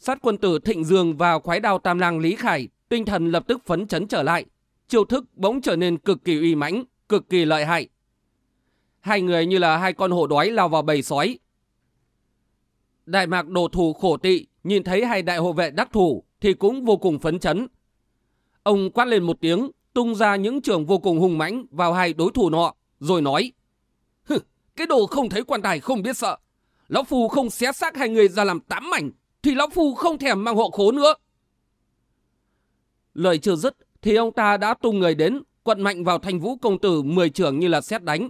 Sát quân tử Thịnh Dương vào khoái đao tam lang Lý Khải, tinh thần lập tức phấn chấn trở lại. Chiêu thức bỗng trở nên cực kỳ uy mãnh, cực kỳ lợi hại. Hai người như là hai con hổ đói lao vào bầy sói. Đại mạc đồ thủ khổ tị nhìn thấy hai đại hộ vệ đắc thủ thì cũng vô cùng phấn chấn. Ông quát lên một tiếng, tung ra những trường vô cùng hùng mãnh vào hai đối thủ nọ, rồi nói. Hừ, cái đồ không thấy quan tài không biết sợ. Lão Phu không xé xác hai người ra làm tám mảnh, thì Lão Phu không thèm mang hộ khố nữa. Lời chưa dứt, thì ông ta đã tung người đến, quận mạnh vào thành vũ công tử 10 trưởng như là xét đánh.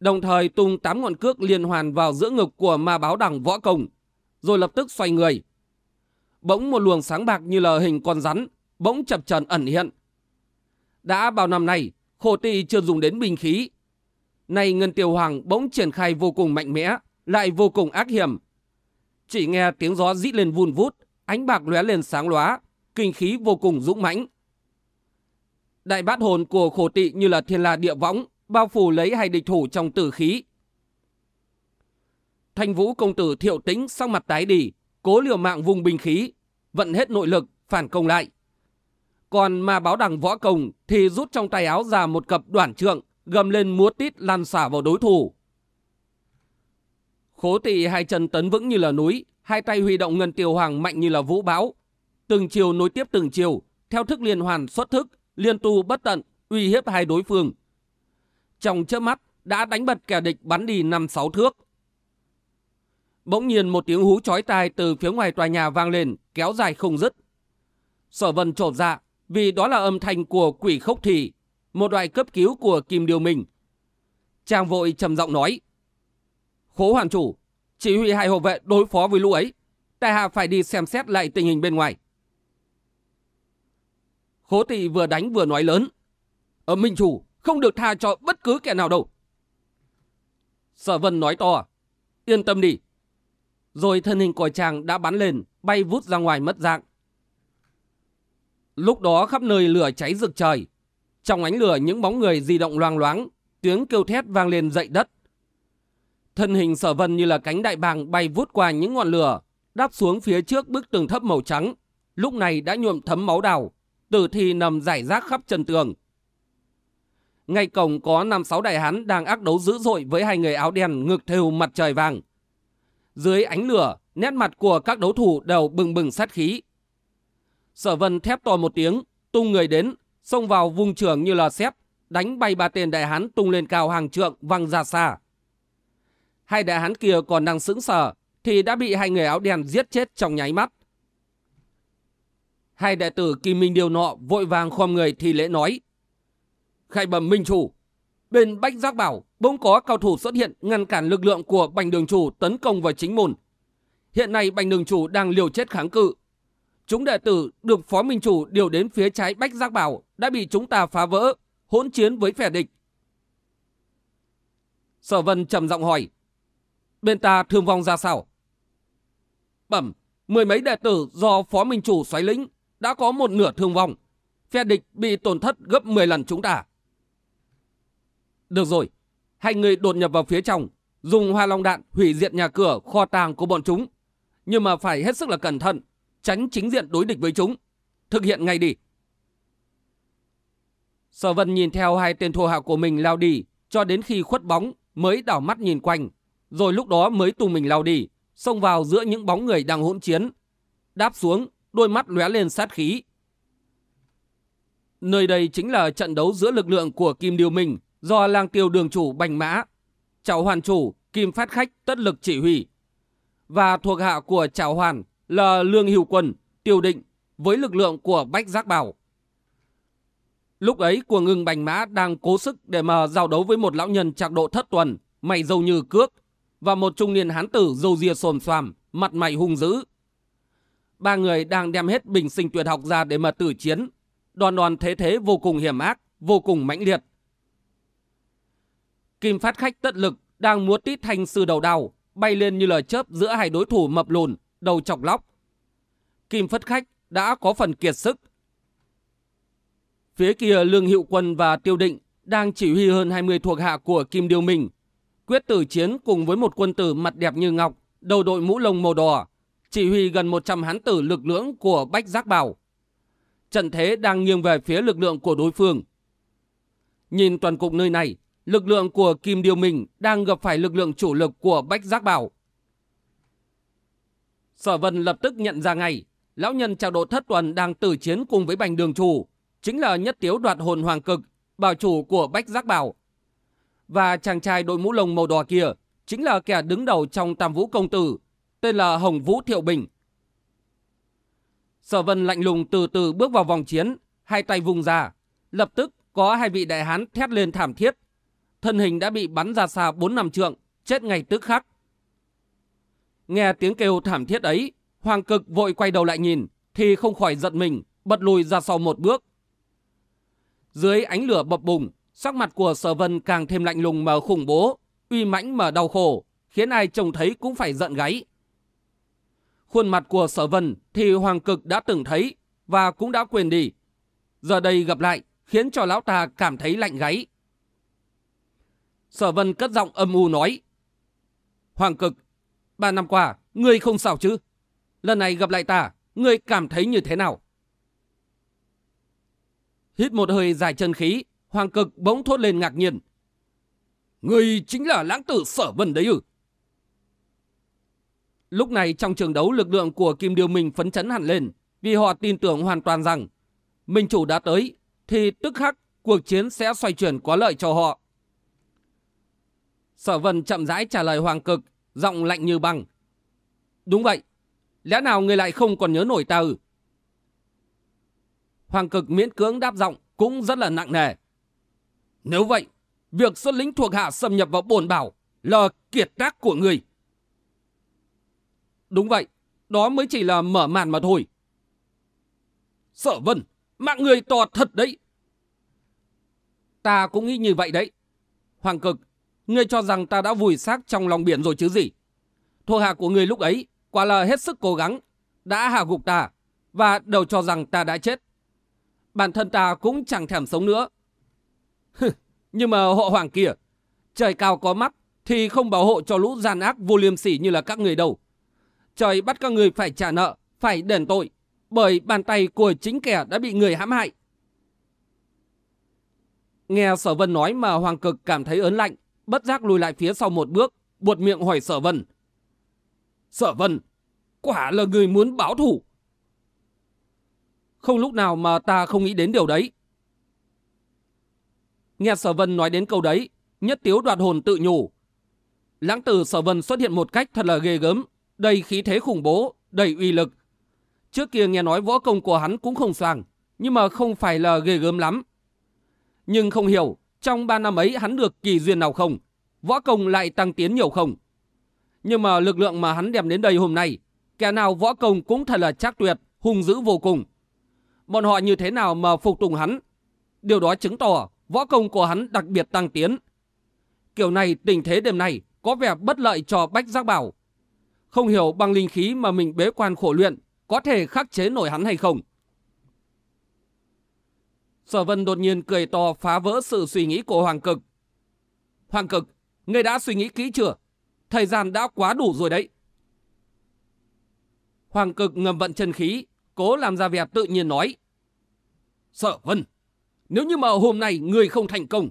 Đồng thời tung tám ngọn cước liên hoàn vào giữa ngực của ma báo đẳng võ công, rồi lập tức xoay người. Bỗng một luồng sáng bạc như là hình con rắn, bỗng chập trần ẩn hiện. Đã bao năm nay, khổ tỳ chưa dùng đến binh khí. Nay Ngân Tiêu Hoàng bỗng triển khai vô cùng mạnh mẽ, lại vô cùng ác hiểm. Chỉ nghe tiếng gió rít lên vun vút, ánh bạc lóe lên sáng lóa, kinh khí vô cùng dũng mãnh. Đại bát hồn của khổ tị như là thiên la địa võng, bao phủ lấy hai địch thủ trong tử khí. Thanh vũ công tử thiệu tính sang mặt tái đi, cố liều mạng vùng binh khí, vận hết nội lực, phản công lại. Còn ma báo đằng võ công thì rút trong tay áo ra một cặp đoạn trượng, gầm lên múa tít lan xả vào đối thủ. Khố tỵ hai chân tấn vững như là núi, hai tay huy động ngân tiêu hoàng mạnh như là vũ bão. Từng chiều nối tiếp từng chiều, theo thức liên hoàn xuất thức, liên tu bất tận, uy hiếp hai đối phương. Trong chớp mắt, đã đánh bật kẻ địch bắn đi năm sáu thước. Bỗng nhiên một tiếng hú chói tai từ phía ngoài tòa nhà vang lên, kéo dài không dứt. Sở vân trột dạ, vì đó là âm thanh của quỷ khốc thị, một loại cấp cứu của Kim Điều Minh. Chàng vội trầm giọng nói. Khố hoàn chủ, chỉ huy hai hộ vệ đối phó với lũ ấy. Tại hạ phải đi xem xét lại tình hình bên ngoài. Khố tỳ vừa đánh vừa nói lớn. Ở Minh Chủ, không được tha cho bất cứ kẻ nào đâu. Sở Vân nói to. Yên tâm đi. rồi thân hình của chàng đã bắn lên, bay vút ra ngoài mất dạng. Lúc đó khắp nơi lửa cháy rực trời. Trong ánh lửa những bóng người di động loang loáng, tiếng kêu thét vang lên dậy đất. Thân hình sở vân như là cánh đại bàng bay vút qua những ngọn lửa, đáp xuống phía trước bức tường thấp màu trắng, lúc này đã nhuộm thấm máu đào, tử thi nằm rải rác khắp chân tường. Ngay cổng có năm sáu đại hán đang ác đấu dữ dội với hai người áo đen ngực thêu mặt trời vàng. Dưới ánh lửa, nét mặt của các đấu thủ đều bừng bừng sát khí. Sở vân thép to một tiếng, tung người đến, xông vào vùng trường như là xếp, đánh bay ba tên đại hán tung lên cao hàng trượng văng ra xa. Hai đại hán kia còn đang sững sờ, thì đã bị hai người áo đen giết chết trong nháy mắt. Hai đệ tử Kim Minh Điều nọ vội vàng khom người thì lễ nói. Khai bẩm Minh Chủ, bên Bách Giác Bảo bỗng có cao thủ xuất hiện ngăn cản lực lượng của Bành Đường Chủ tấn công vào chính môn. Hiện nay Bành Đường Chủ đang liều chết kháng cự. Chúng đệ tử được Phó Minh Chủ điều đến phía trái Bách Giác Bảo đã bị chúng ta phá vỡ, hỗn chiến với phe địch. Sở Vân trầm giọng hỏi. Bên ta thương vong ra sao? Bẩm, mười mấy đệ tử do Phó Minh Chủ xoáy lĩnh đã có một nửa thương vong. Phe địch bị tổn thất gấp 10 lần chúng ta. Được rồi, hai người đột nhập vào phía trong, dùng hoa long đạn hủy diệt nhà cửa, kho tàng của bọn chúng. Nhưng mà phải hết sức là cẩn thận, tránh chính diện đối địch với chúng. Thực hiện ngay đi. Sở vân nhìn theo hai tên thù hạ của mình lao đi, cho đến khi khuất bóng mới đảo mắt nhìn quanh, rồi lúc đó mới tung mình lao đi, xông vào giữa những bóng người đang hỗn chiến. Đáp xuống, đôi mắt lóe lên sát khí. Nơi đây chính là trận đấu giữa lực lượng của Kim Điều Minh do lang tiêu đường chủ Bành Mã, Chào Hoàn chủ Kim Phát Khách tất lực chỉ huy và thuộc hạ của Chào Hoàn là Lương Hữu Quân, Tiêu Định với lực lượng của Bách Giác Bảo. Lúc ấy của ngưng Bành Mã đang cố sức để mà giao đấu với một lão nhân trạc độ thất tuần, mày dâu như cước, và một trung niên hán tử râu ria xồm xoàm, mặt mày hung dữ. Ba người đang đem hết bình sinh tuyệt học ra để mà tử chiến, đoàn đoàn thế thế vô cùng hiểm ác, vô cùng mãnh liệt. Kim phát khách tất lực đang múa tít thanh sư đầu đào, bay lên như lời chớp giữa hai đối thủ mập lùn, đầu chọc lóc. Kim phất khách đã có phần kiệt sức. Phía kia Lương Hiệu Quân và Tiêu Định đang chỉ huy hơn 20 thuộc hạ của Kim Điêu Minh, quyết tử chiến cùng với một quân tử mặt đẹp như ngọc, đầu đội mũ lông màu đỏ, chỉ huy gần 100 hán tử lực lưỡng của Bách Giác Bảo. Trận thế đang nghiêng về phía lực lượng của đối phương. Nhìn toàn cục nơi này, lực lượng của Kim Điều Minh đang gặp phải lực lượng chủ lực của Bách Giác Bảo. Sở Vân lập tức nhận ra ngay, lão nhân trào độ thất tuần đang tử chiến cùng với bành đường chủ, chính là nhất tiếu đoạt hồn hoàng cực, bảo chủ của Bách Giác Bảo. Và chàng trai đội mũ lông màu đỏ kia chính là kẻ đứng đầu trong tam vũ công tử, tên là Hồng Vũ Thiệu Bình. Sở Vân lạnh lùng từ từ bước vào vòng chiến, hai tay vùng ra, lập tức có hai vị đại hán thét lên thảm thiết. Thân hình đã bị bắn ra xa bốn năm trượng, chết ngay tức khắc. Nghe tiếng kêu thảm thiết ấy, Hoàng Cực vội quay đầu lại nhìn, thì không khỏi giận mình, bật lùi ra sau một bước. Dưới ánh lửa bập bùng, sắc mặt của Sở Vân càng thêm lạnh lùng mà khủng bố, uy mãnh mà đau khổ, khiến ai trông thấy cũng phải giận gáy. Khuôn mặt của Sở Vân thì Hoàng Cực đã từng thấy và cũng đã quên đi. Giờ đây gặp lại khiến cho lão ta cảm thấy lạnh gáy. Sở Vân cất giọng âm u nói. Hoàng Cực, ba năm qua, ngươi không sao chứ? Lần này gặp lại ta, ngươi cảm thấy như thế nào? Hít một hơi dài chân khí, Hoàng Cực bỗng thốt lên ngạc nhiên. người chính là lãng tử Sở Vân đấy ư? Lúc này trong trường đấu lực lượng của Kim Điều Minh phấn chấn hẳn lên vì họ tin tưởng hoàn toàn rằng Minh Chủ đã tới thì tức khắc cuộc chiến sẽ xoay chuyển có lợi cho họ. Sở Vân chậm rãi trả lời Hoàng Cực, giọng lạnh như băng. Đúng vậy, lẽ nào người lại không còn nhớ nổi ta ư? Hoàng Cực miễn cưỡng đáp giọng cũng rất là nặng nề. Nếu vậy, việc xuất lính thuộc hạ xâm nhập vào bồn bảo là kiệt tác của người. Đúng vậy, đó mới chỉ là mở màn mà thôi. Sở Vân, mạng người to thật đấy. Ta cũng nghĩ như vậy đấy. Hoàng Cực, ngươi cho rằng ta đã vùi xác trong lòng biển rồi chứ gì? thuộc hạ của người lúc ấy quả là hết sức cố gắng, đã hạ gục ta và đầu cho rằng ta đã chết. Bản thân ta cũng chẳng thèm sống nữa. Nhưng mà họ hoàng kia, trời cao có mắt thì không bảo hộ cho lũ gian ác vô liêm sỉ như là các người đâu. Trời bắt các người phải trả nợ, phải đền tội, bởi bàn tay của chính kẻ đã bị người hãm hại. Nghe Sở Vân nói mà Hoàng Cực cảm thấy ớn lạnh, bất giác lùi lại phía sau một bước, buột miệng hỏi Sở Vân. Sở Vân, quả là người muốn báo thủ. Không lúc nào mà ta không nghĩ đến điều đấy. Nghe Sở Vân nói đến câu đấy, nhất tiếu đoạt hồn tự nhủ. Lãng tử Sở Vân xuất hiện một cách thật là ghê gớm, đầy khí thế khủng bố, đầy uy lực. Trước kia nghe nói võ công của hắn cũng không soàng, nhưng mà không phải là ghê gớm lắm. Nhưng không hiểu, trong 3 năm ấy hắn được kỳ duyên nào không? Võ công lại tăng tiến nhiều không? Nhưng mà lực lượng mà hắn đem đến đây hôm nay, kẻ nào võ công cũng thật là chắc tuyệt, hung dữ vô cùng. Bọn họ như thế nào mà phục tùng hắn? Điều đó chứng tỏ võ công của hắn đặc biệt tăng tiến. Kiểu này tình thế đêm nay có vẻ bất lợi cho Bách Giác Bảo. Không hiểu bằng linh khí mà mình bế quan khổ luyện có thể khắc chế nổi hắn hay không. Sở Vân đột nhiên cười to phá vỡ sự suy nghĩ của Hoàng Cực. Hoàng Cực, ngươi đã suy nghĩ kỹ chưa? Thời gian đã quá đủ rồi đấy. Hoàng Cực ngầm vận chân khí, cố làm ra vẻ tự nhiên nói. Sở Vân, nếu như mà hôm nay người không thành công,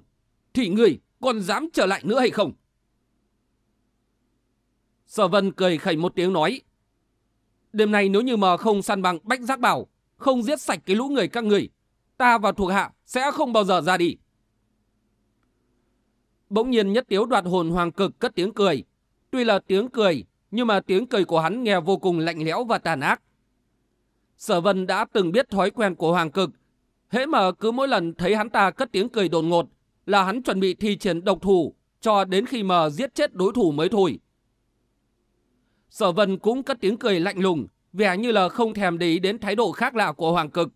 thì người còn dám trở lại nữa hay không? Sở Vân cười khẩy một tiếng nói. Đêm nay nếu như mà không săn bằng bách giác bảo, không giết sạch cái lũ người các người, ta và thuộc hạ sẽ không bao giờ ra đi. Bỗng nhiên nhất tiếu đoạt hồn hoàng cực cất tiếng cười. Tuy là tiếng cười, nhưng mà tiếng cười của hắn nghe vô cùng lạnh lẽo và tàn ác. Sở vân đã từng biết thói quen của hoàng cực thế mà cứ mỗi lần thấy hắn ta cất tiếng cười đột ngột là hắn chuẩn bị thi triển độc thủ cho đến khi mà giết chết đối thủ mới thôi. Sở vân cũng cất tiếng cười lạnh lùng, vẻ như là không thèm để ý đến thái độ khác lạ của hoàng cực.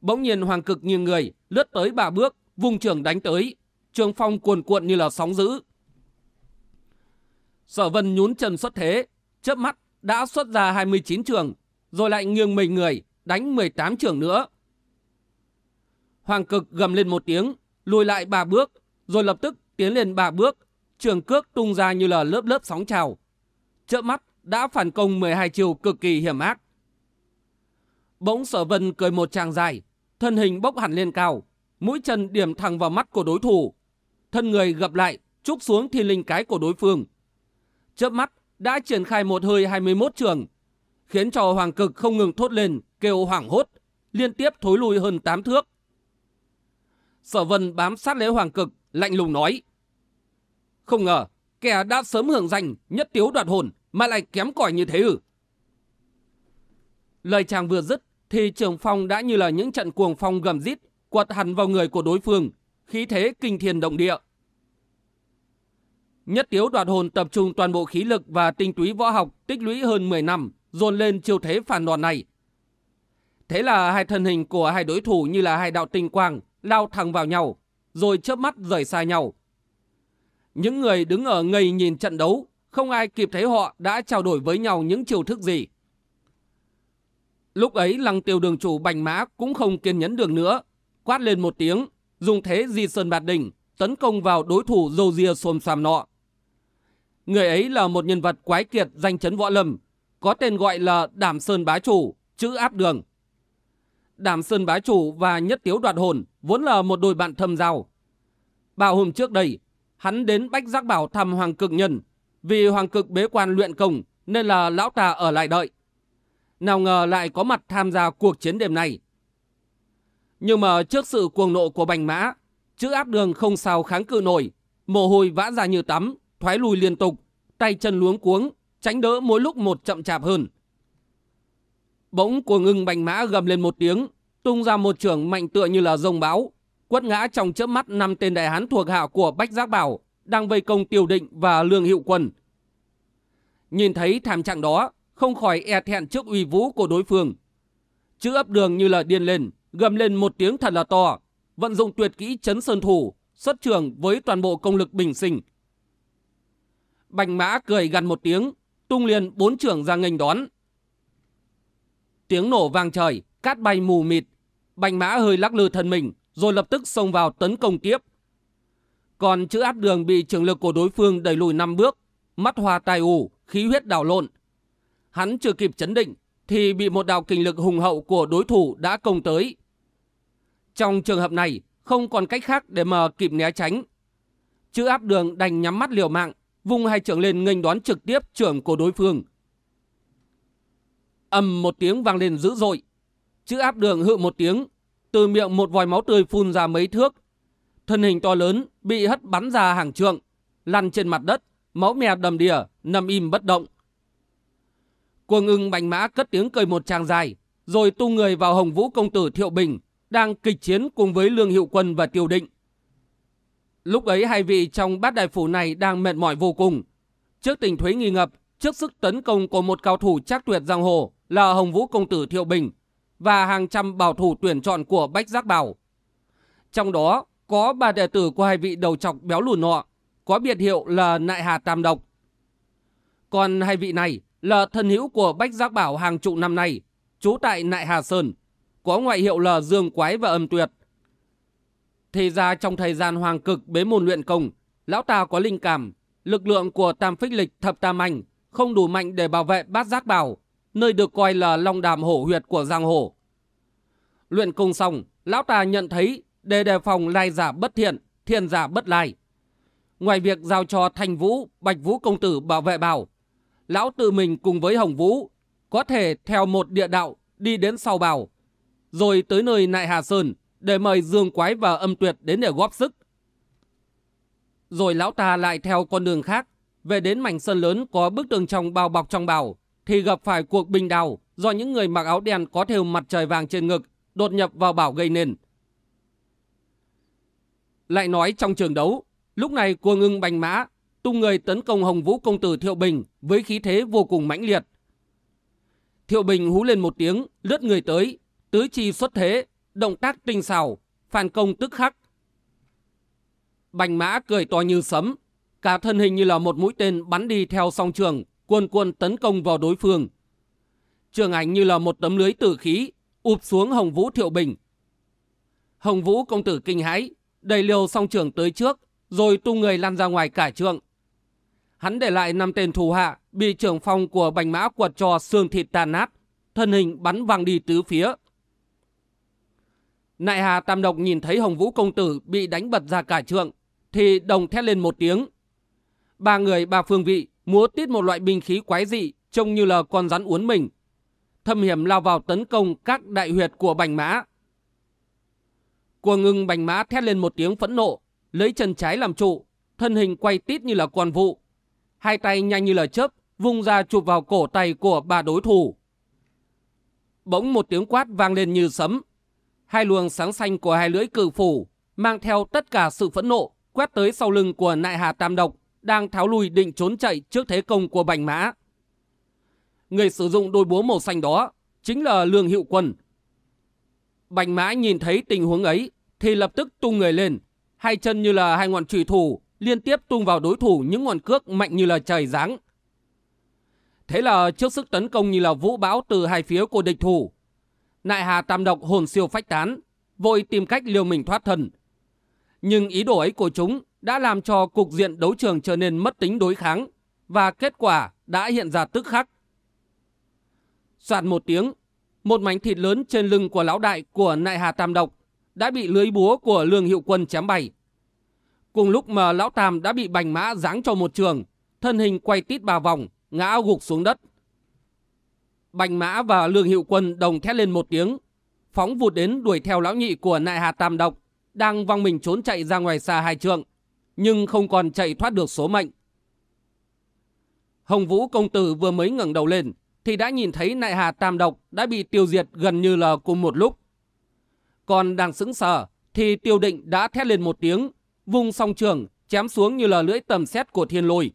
Bỗng nhiên hoàng cực như người, lướt tới ba bước, vùng trường đánh tới. Trường phong cuồn cuộn như là sóng dữ. Sở vân nhún chân xuất thế, chớp mắt đã xuất ra 29 trường, rồi lại nghiêng mình người, đánh 18 trường nữa. Hoàng cực gầm lên một tiếng, lùi lại ba bước, rồi lập tức tiến lên ba bước, trường cước tung ra như là lớp lớp sóng trào. Chớp mắt đã phản công 12 chiều cực kỳ hiểm ác. Bỗng sở vân cười một tràng dài, thân hình bốc hẳn lên cao, mũi chân điểm thẳng vào mắt của đối thủ. Thân người gập lại, trúc xuống thiên linh cái của đối phương. Chớp mắt đã triển khai một hơi 21 trường, khiến cho Hoàng Cực không ngừng thốt lên, kêu hoảng hốt, liên tiếp thối lùi hơn 8 thước. Sở Vân bám sát lấy Hoàng Cực, lạnh lùng nói. Không ngờ, kẻ đã sớm hưởng danh, nhất tiếu đoạt hồn, mà lại kém cỏi như thế ư. Lời chàng vừa dứt, thì trường phong đã như là những trận cuồng phong gầm rít quật hẳn vào người của đối phương, khí thế kinh thiên động địa. Nhất tiếu đoạt hồn tập trung toàn bộ khí lực và tinh túy võ học tích lũy hơn 10 năm, dồn lên chiêu thế phản đòn này. Thế là hai thân hình của hai đối thủ như là hai đạo tinh quang lao thẳng vào nhau, rồi chớp mắt rời xa nhau. Những người đứng ở ngây nhìn trận đấu, không ai kịp thấy họ đã trao đổi với nhau những chiêu thức gì. Lúc ấy lăng tiêu đường chủ bành mã cũng không kiên nhẫn được nữa, quát lên một tiếng, dùng thế di sơn bạt đỉnh, tấn công vào đối thủ dâu ria xồm xoàm nọ. Người ấy là một nhân vật quái kiệt danh chấn võ lâm, có tên gọi là Đảm Sơn Bá Chủ, chữ áp đường. Đàm Sơn Bá Chủ và Nhất Tiếu Đoạt Hồn vốn là một đôi bạn thâm giao. Bao hôm trước đây, hắn đến Bách Giác Bảo thăm Hoàng Cực Nhân, vì Hoàng Cực bế quan luyện công nên là lão ta ở lại đợi. Nào ngờ lại có mặt tham gia cuộc chiến đêm nay. Nhưng mà trước sự cuồng nộ của bành mã, chữ áp đường không sao kháng cự nổi, mồ hôi vã ra như tắm, thoái lùi liên tục, tay chân luống cuống, tránh đỡ mỗi lúc một chậm chạp hơn. Bỗng của ngưng bành mã gầm lên một tiếng, tung ra một trường mạnh tựa như là rồng báo, quất ngã trong chớp mắt năm tên đại hán thuộc hạ của Bách Giác Bảo, đang vây công Tiêu Định và Lương Hiệu Quân. Nhìn thấy thảm trạng đó, không khỏi e thẹn trước uy vũ của đối phương. Chữ ấp đường như là điên lên, gầm lên một tiếng thật là to, vận dụng tuyệt kỹ chấn sơn thủ, xuất trường với toàn bộ công lực bình sinh. Bành mã cười gần một tiếng, tung liền bốn trưởng ra nghênh đón. Tiếng nổ vang trời, cát bay mù mịt, bành mã hơi lắc lư thân mình, rồi lập tức xông vào tấn công tiếp. Còn chữ áp đường bị trường lực của đối phương đẩy lùi năm bước, mắt hoa tai ù, khí huyết đảo lộn. Hắn chưa kịp chấn định, thì bị một đạo kinh lực hùng hậu của đối thủ đã công tới. Trong trường hợp này, không còn cách khác để mà kịp né tránh. Chữ áp đường đành nhắm mắt liều mạng, vung hai trưởng lên nghênh đón trực tiếp trưởng của đối phương ầm một tiếng vang lên dữ dội. Chữ áp đường hự một tiếng, từ miệng một vòi máu tươi phun ra mấy thước. Thân hình to lớn bị hất bắn ra hàng trượng, lăn trên mặt đất, máu me đầm đìa, nằm im bất động. Cuồng ưng bành mã cất tiếng cười một tràng dài, rồi tung người vào hồng vũ công tử Thiệu Bình, đang kịch chiến cùng với Lương Hiệu Quân và Tiêu Định. Lúc ấy hai vị trong bát đại phủ này đang mệt mỏi vô cùng. Trước tình thuế nghi ngập, trước sức tấn công của một cao thủ chắc tuyệt giang hồ là Hồng Vũ Công Tử Thiệu Bình và hàng trăm bảo thủ tuyển chọn của Bách Giác Bảo. Trong đó có ba đệ tử của hai vị đầu trọc béo lùn nọ, có biệt hiệu là Nại Hà Tam Độc. Còn hai vị này là thân hữu của Bách Giác Bảo hàng chục năm nay, trú tại Nại Hà Sơn, có ngoại hiệu là Dương Quái và Âm Tuyệt. Thì ra trong thời gian hoàng cực bế môn luyện công, lão ta có linh cảm, lực lượng của tam phích lịch thập tam anh không đủ mạnh để bảo vệ bát giác bảo, nơi được coi là long đàm hổ huyệt của giang hồ. Luyện công xong, lão ta nhận thấy để đề phòng lai giả bất thiện, thiên giả bất lai. Ngoài việc giao cho thanh Vũ, Bạch Vũ công tử bảo vệ bảo, lão tự mình cùng với Hồng Vũ có thể theo một địa đạo đi đến sau bảo, rồi tới nơi Nại Hà Sơn để mời Dương Quái và Âm Tuyệt đến để góp sức. Rồi lão ta lại theo con đường khác, về đến mảnh sân lớn có bức tường trong bao bọc trong bảo thì gặp phải cuộc bình đào do những người mặc áo đen có thêu mặt trời vàng trên ngực đột nhập vào bảo gây nên. Lại nói trong trường đấu, lúc này cua ngưng bành mã, tung người tấn công Hồng Vũ công tử Thiệu Bình với khí thế vô cùng mãnh liệt. Thiệu Bình hú lên một tiếng, lướt người tới, tứ chi xuất thế, động tác tinh xảo, phản công tức khắc. Bành mã cười to như sấm, cả thân hình như là một mũi tên bắn đi theo song trường, cuồn cuộn tấn công vào đối phương. Trường ảnh như là một tấm lưới tử khí, ụp xuống Hồng Vũ Thiệu Bình. Hồng Vũ công tử kinh hãi, đầy liều song trường tới trước, rồi tung người lăn ra ngoài cả trượng. Hắn để lại năm tên thù hạ, bị trưởng phong của bành mã quật cho xương thịt tàn nát, thân hình bắn văng đi tứ phía. Nại Hà Tam Độc nhìn thấy Hồng Vũ Công Tử bị đánh bật ra cả trượng, thì đồng thét lên một tiếng. Ba người ba phương vị múa tiết một loại binh khí quái dị trông như là con rắn uốn mình. Thâm hiểm lao vào tấn công các đại huyệt của bành mã. Cuồng ngưng bành mã thét lên một tiếng phẫn nộ, lấy chân trái làm trụ, thân hình quay tít như là con vụ. Hai tay nhanh như là chớp, vung ra chụp vào cổ tay của ba đối thủ. Bỗng một tiếng quát vang lên như sấm, Hai luồng sáng xanh của hai lưỡi cử phủ mang theo tất cả sự phẫn nộ quét tới sau lưng của nại hà tam độc đang tháo lui định trốn chạy trước thế công của bành mã. Người sử dụng đôi búa màu xanh đó chính là Lương Hiệu Quân. Bành mã nhìn thấy tình huống ấy thì lập tức tung người lên, hai chân như là hai ngọn trùy thủ liên tiếp tung vào đối thủ những ngọn cước mạnh như là trời giáng. Thế là trước sức tấn công như là vũ bão từ hai phía của địch thủ, Nại Hà Tam Độc hồn siêu phách tán, vội tìm cách liều mình thoát thân. Nhưng ý đồ ấy của chúng đã làm cho cục diện đấu trường trở nên mất tính đối kháng và kết quả đã hiện ra tức khắc. Soạn một tiếng, một mảnh thịt lớn trên lưng của lão đại của Nại Hà Tam Độc đã bị lưới búa của Lương Hiệu Quân chém bay. Cùng lúc mà lão Tam đã bị bành mã giáng cho một trường, thân hình quay tít ba vòng, ngã gục xuống đất. Bành Mã và Lương Hiệu Quân đồng thét lên một tiếng, phóng vụt đến đuổi theo lão nhị của nại hà tam độc, đang văng mình trốn chạy ra ngoài xa hai trượng, nhưng không còn chạy thoát được số mệnh. Hồng Vũ công tử vừa mới ngẩng đầu lên, thì đã nhìn thấy nại hà tam độc đã bị tiêu diệt gần như là cùng một lúc. Còn đang sững sờ, thì tiêu định đã thét lên một tiếng, vung song trường, chém xuống như là lưỡi tầm xét của thiên lôi.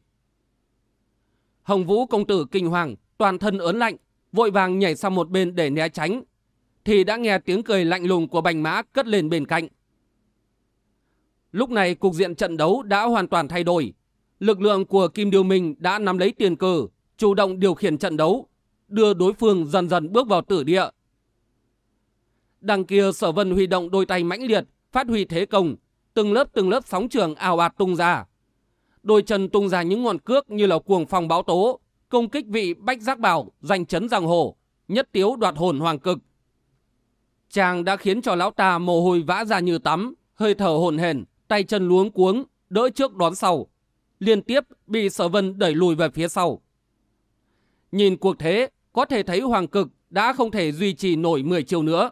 Hồng Vũ công tử kinh hoàng, toàn thân ớn lạnh, vội vàng nhảy sang một bên để né tránh, thì đã nghe tiếng cười lạnh lùng của bành mã cất lên bên cạnh. Lúc này cục diện trận đấu đã hoàn toàn thay đổi. Lực lượng của Kim Điều Minh đã nắm lấy tiền cờ, chủ động điều khiển trận đấu, đưa đối phương dần dần bước vào tử địa. Đằng kia sở vân huy động đôi tay mãnh liệt, phát huy thế công, từng lớp từng lớp sóng trường ào ạt tung ra. Đôi chân tung ra những ngọn cước như là cuồng phong bão tố, công kích vị bách giác bảo, giành chấn giang hồ, nhất tiếu đoạt hồn hoàng cực. Chàng đã khiến cho lão ta mồ hôi vã ra như tắm, hơi thở hồn hển, tay chân luống cuống, đỡ trước đón sau. Liên tiếp bị sở vân đẩy lùi về phía sau. Nhìn cuộc thế, có thể thấy hoàng cực đã không thể duy trì nổi 10 chiều nữa.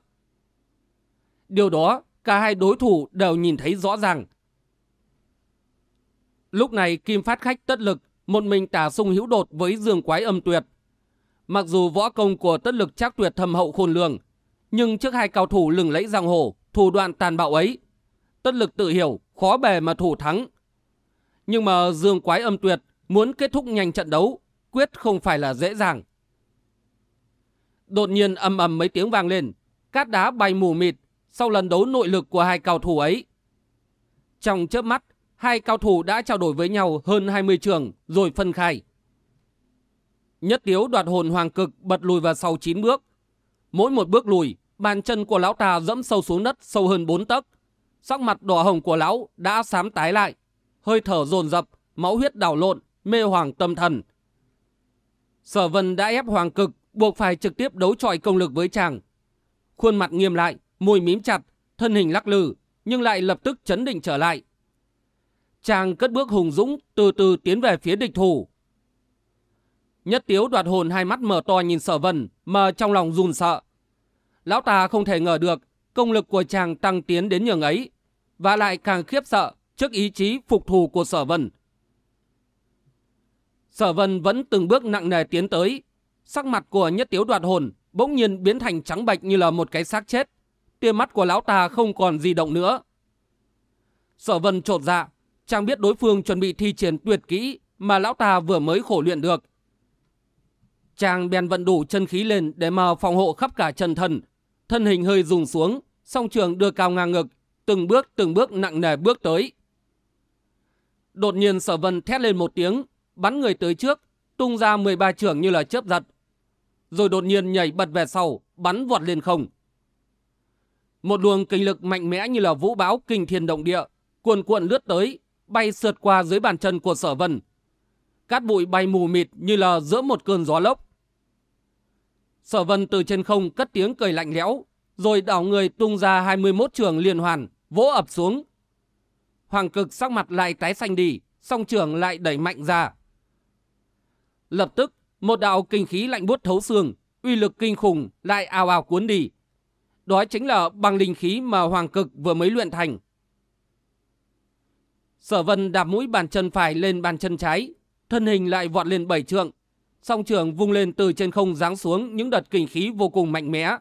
Điều đó cả hai đối thủ đều nhìn thấy rõ ràng. Lúc này Kim Phát Khách tất lực, một mình tả sung hữu đột với dương quái âm tuyệt. Mặc dù võ công của tất lực chắc tuyệt thâm hậu khôn lường, nhưng trước hai cao thủ lừng lẫy giang hồ, thủ đoạn tàn bạo ấy, tất lực tự hiểu khó bề mà thủ thắng. Nhưng mà dương quái âm tuyệt muốn kết thúc nhanh trận đấu, quyết không phải là dễ dàng. Đột nhiên ầm ầm mấy tiếng vang lên, cát đá bay mù mịt sau lần đấu nội lực của hai cao thủ ấy. Trong chớp mắt, hai cao thủ đã trao đổi với nhau hơn 20 trường rồi phân khai. Nhất tiếu đoạt hồn hoàng cực bật lùi vào sau 9 bước. Mỗi một bước lùi, bàn chân của lão ta dẫm sâu xuống đất sâu hơn 4 tấc. Sắc mặt đỏ hồng của lão đã xám tái lại, hơi thở dồn dập, máu huyết đảo lộn, mê hoàng tâm thần. Sở Vân đã ép hoàng cực buộc phải trực tiếp đấu trọi công lực với chàng. Khuôn mặt nghiêm lại, môi mím chặt, thân hình lắc lư, nhưng lại lập tức chấn định trở lại. Chàng cất bước hùng dũng, từ từ tiến về phía địch thủ. Nhất tiếu đoạt hồn hai mắt mở to nhìn sở vân, mà trong lòng run sợ. Lão ta không thể ngờ được công lực của chàng tăng tiến đến nhường ấy, và lại càng khiếp sợ trước ý chí phục thù của sở vân. Sở vân vẫn từng bước nặng nề tiến tới, sắc mặt của nhất tiếu đoạt hồn bỗng nhiên biến thành trắng bạch như là một cái xác chết tia mắt của lão ta không còn di động nữa. Sở vân trột dạ, chàng biết đối phương chuẩn bị thi triển tuyệt kỹ mà lão ta vừa mới khổ luyện được. Chàng bèn vận đủ chân khí lên để mà phòng hộ khắp cả chân thân. Thân hình hơi rùng xuống, song trường đưa cao ngang ngực, từng bước từng bước nặng nề bước tới. Đột nhiên sở vân thét lên một tiếng, bắn người tới trước, tung ra 13 trường như là chớp giật. Rồi đột nhiên nhảy bật về sau, bắn vọt lên không. Một luồng kinh lực mạnh mẽ như là vũ bão kinh thiên động địa, cuồn cuộn lướt tới, bay sượt qua dưới bàn chân của sở vân. Cát bụi bay mù mịt như là giữa một cơn gió lốc. Sở vân từ trên không cất tiếng cười lạnh lẽo, rồi đảo người tung ra 21 trường liên hoàn, vỗ ập xuống. Hoàng cực sắc mặt lại tái xanh đi, song trường lại đẩy mạnh ra. Lập tức, một đạo kinh khí lạnh buốt thấu xương, uy lực kinh khủng lại ào ào cuốn đi. Đó chính là bằng linh khí mà Hoàng Cực vừa mới luyện thành. Sở Vân đạp mũi bàn chân phải lên bàn chân trái, thân hình lại vọt lên bảy trượng. Song trường vung lên từ trên không giáng xuống những đợt kinh khí vô cùng mạnh mẽ.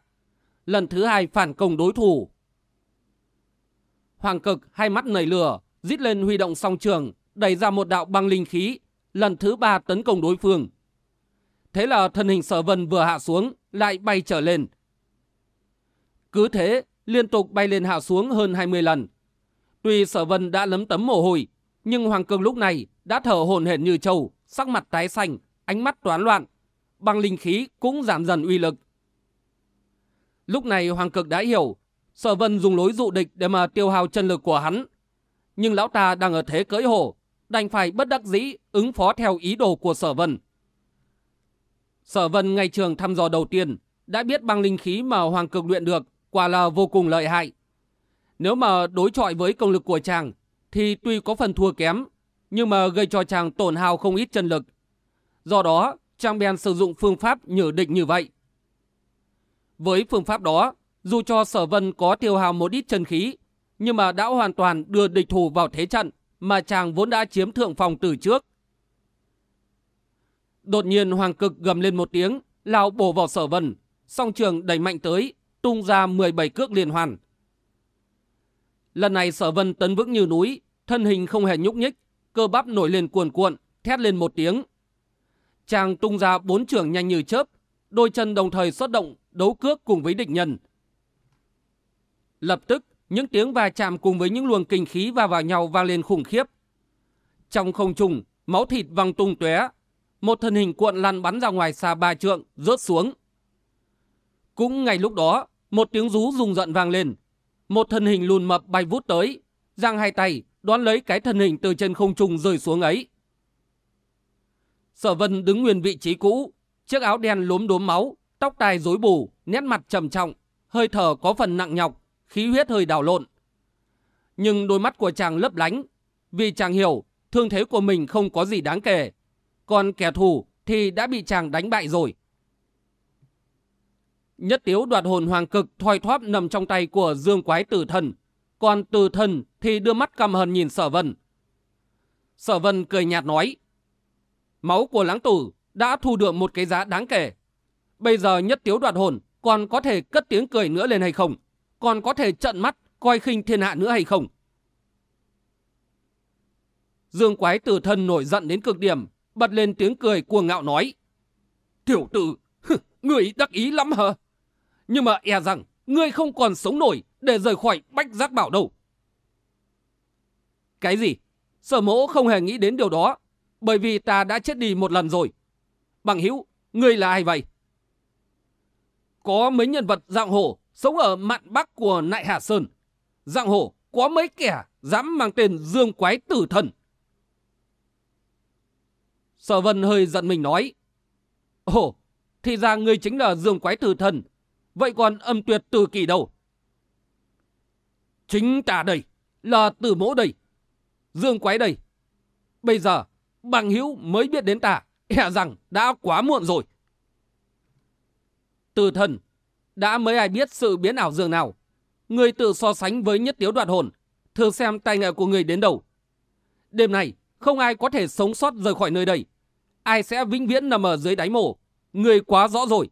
Lần thứ hai phản công đối thủ. Hoàng Cực hai mắt nảy lửa, rít lên huy động song trường, đẩy ra một đạo băng linh khí, lần thứ ba tấn công đối phương. Thế là thân hình sở vân vừa hạ xuống, lại bay trở lên, cứ thế, liên tục bay lên hạ xuống hơn 20 lần. Tuy sở vân đã lấm tấm mồ hôi, nhưng Hoàng Cực lúc này đã thở hồn hển như trâu, sắc mặt tái xanh, ánh mắt toán loạn, bằng linh khí cũng giảm dần uy lực. Lúc này Hoàng Cực đã hiểu, sở vân dùng lối dụ địch để mà tiêu hao chân lực của hắn. Nhưng lão ta đang ở thế cưỡi hổ, đành phải bất đắc dĩ ứng phó theo ý đồ của sở vân. Sở vân ngày trường thăm dò đầu tiên đã biết bằng linh khí mà Hoàng Cực luyện được quả là vô cùng lợi hại. Nếu mà đối chọi với công lực của chàng, thì tuy có phần thua kém, nhưng mà gây cho chàng tổn hao không ít chân lực. Do đó, chàng bèn sử dụng phương pháp nhử địch như vậy. Với phương pháp đó, dù cho sở vân có tiêu hào một ít chân khí, nhưng mà đã hoàn toàn đưa địch thủ vào thế trận mà chàng vốn đã chiếm thượng phòng từ trước. Đột nhiên Hoàng Cực gầm lên một tiếng, lao bổ vào sở vân, song trường đẩy mạnh tới, tung ra 17 cước liên hoàn. Lần này sở vân tấn vững như núi, thân hình không hề nhúc nhích, cơ bắp nổi lên cuồn cuộn, thét lên một tiếng. Chàng tung ra bốn trường nhanh như chớp, đôi chân đồng thời xuất động, đấu cước cùng với địch nhân. Lập tức, những tiếng va chạm cùng với những luồng kinh khí va vào nhau vang lên khủng khiếp. Trong không trung, máu thịt văng tung tóe, một thân hình cuộn lăn bắn ra ngoài xa ba trượng, rớt xuống. Cũng ngay lúc đó, một tiếng rú rùng giận vang lên. Một thân hình lùn mập bay vút tới, giang hai tay, đón lấy cái thân hình từ trên không trung rơi xuống ấy. Sở Vân đứng nguyên vị trí cũ, chiếc áo đen lốm đốm máu, tóc tai rối bù, nét mặt trầm trọng, hơi thở có phần nặng nhọc, khí huyết hơi đảo lộn. Nhưng đôi mắt của chàng lấp lánh, vì chàng hiểu thương thế của mình không có gì đáng kể, còn kẻ thù thì đã bị chàng đánh bại rồi. Nhất tiếu đoạt hồn hoàng cực thoi thoát nằm trong tay của dương quái tử thần, còn tử thần thì đưa mắt căm hờn nhìn sở vân. Sở vân cười nhạt nói, máu của lãng tử đã thu được một cái giá đáng kể. Bây giờ nhất tiếu đoạt hồn còn có thể cất tiếng cười nữa lên hay không? Còn có thể trận mắt coi khinh thiên hạ nữa hay không? Dương quái tử thân nổi giận đến cực điểm, bật lên tiếng cười cuồng ngạo nói. Tiểu tử, người đắc ý lắm hả? Nhưng mà e rằng ngươi không còn sống nổi để rời khỏi bách giác bảo đâu. Cái gì? Sở mỗ không hề nghĩ đến điều đó, bởi vì ta đã chết đi một lần rồi. Bằng hữu, ngươi là ai vậy? Có mấy nhân vật dạng hổ sống ở mạn bắc của Nại Hà Sơn. Dạng hồ có mấy kẻ dám mang tên Dương Quái Tử Thần. Sở Vân hơi giận mình nói. Ồ, thì ra ngươi chính là Dương Quái Tử Thần. Vậy còn âm tuyệt từ kỳ đâu? Chính ta đây, là tử mỗ đây. Dương Quái đây. Bây giờ, bằng hữu mới biết đến ta, e rằng đã quá muộn rồi. Tử thần, đã mấy ai biết sự biến ảo dường nào. Người tự so sánh với nhất tiếu đoạt hồn, thử xem tài nghệ của người đến đâu. Đêm này, không ai có thể sống sót rời khỏi nơi đây. Ai sẽ vĩnh viễn nằm ở dưới đáy mồ. Người quá rõ rồi.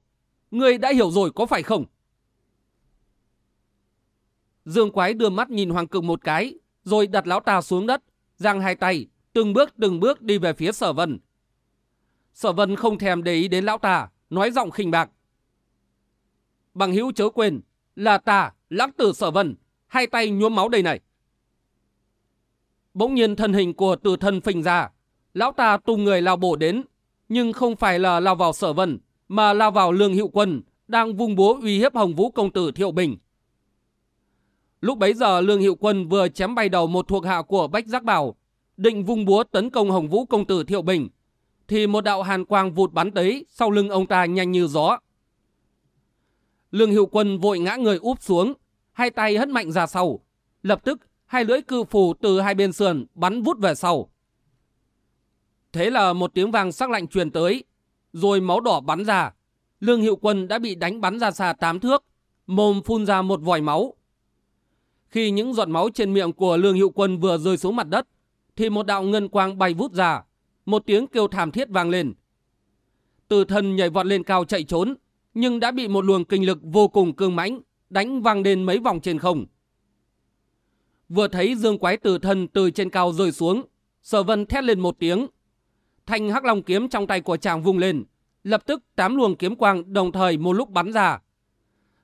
Người đã hiểu rồi có phải không? Dương Quái đưa mắt nhìn Hoàng Cực một cái, rồi đặt lão ta xuống đất, giang hai tay, từng bước từng bước đi về phía Sở Vân. Sở Vân không thèm để ý đến lão ta, nói giọng khinh bạc. Bằng hữu chớ quên, là ta, lãng tử Sở Vân, hai tay nhuốm máu đây này. Bỗng nhiên thân hình của tử thân phình ra, lão ta tung người lao bổ đến, nhưng không phải là lao vào Sở Vân, mà lao vào Lương Hiệu Quân, đang vung búa uy hiếp Hồng Vũ công tử Thiệu Bình. Lúc bấy giờ Lương Hiệu Quân vừa chém bay đầu một thuộc hạ của Bách Giác Bảo, định vung búa tấn công Hồng Vũ công tử Thiệu Bình, thì một đạo hàn quang vụt bắn tới sau lưng ông ta nhanh như gió. Lương Hiệu Quân vội ngã người úp xuống, hai tay hất mạnh ra sau, lập tức hai lưỡi cự phù từ hai bên sườn bắn vút về sau. Thế là một tiếng vàng sắc lạnh truyền tới, rồi máu đỏ bắn ra. Lương Hiệu Quân đã bị đánh bắn ra xa tám thước, mồm phun ra một vòi máu. Khi những giọt máu trên miệng của Lương Hiệu Quân vừa rơi xuống mặt đất, thì một đạo ngân quang bay vút ra, một tiếng kêu thảm thiết vang lên. Từ thân nhảy vọt lên cao chạy trốn, nhưng đã bị một luồng kinh lực vô cùng cương mãnh đánh văng lên mấy vòng trên không. Vừa thấy dương quái tử thân từ trên cao rơi xuống, sở vân thét lên một tiếng. Thanh hắc long kiếm trong tay của chàng vung lên, lập tức tám luồng kiếm quang đồng thời một lúc bắn ra.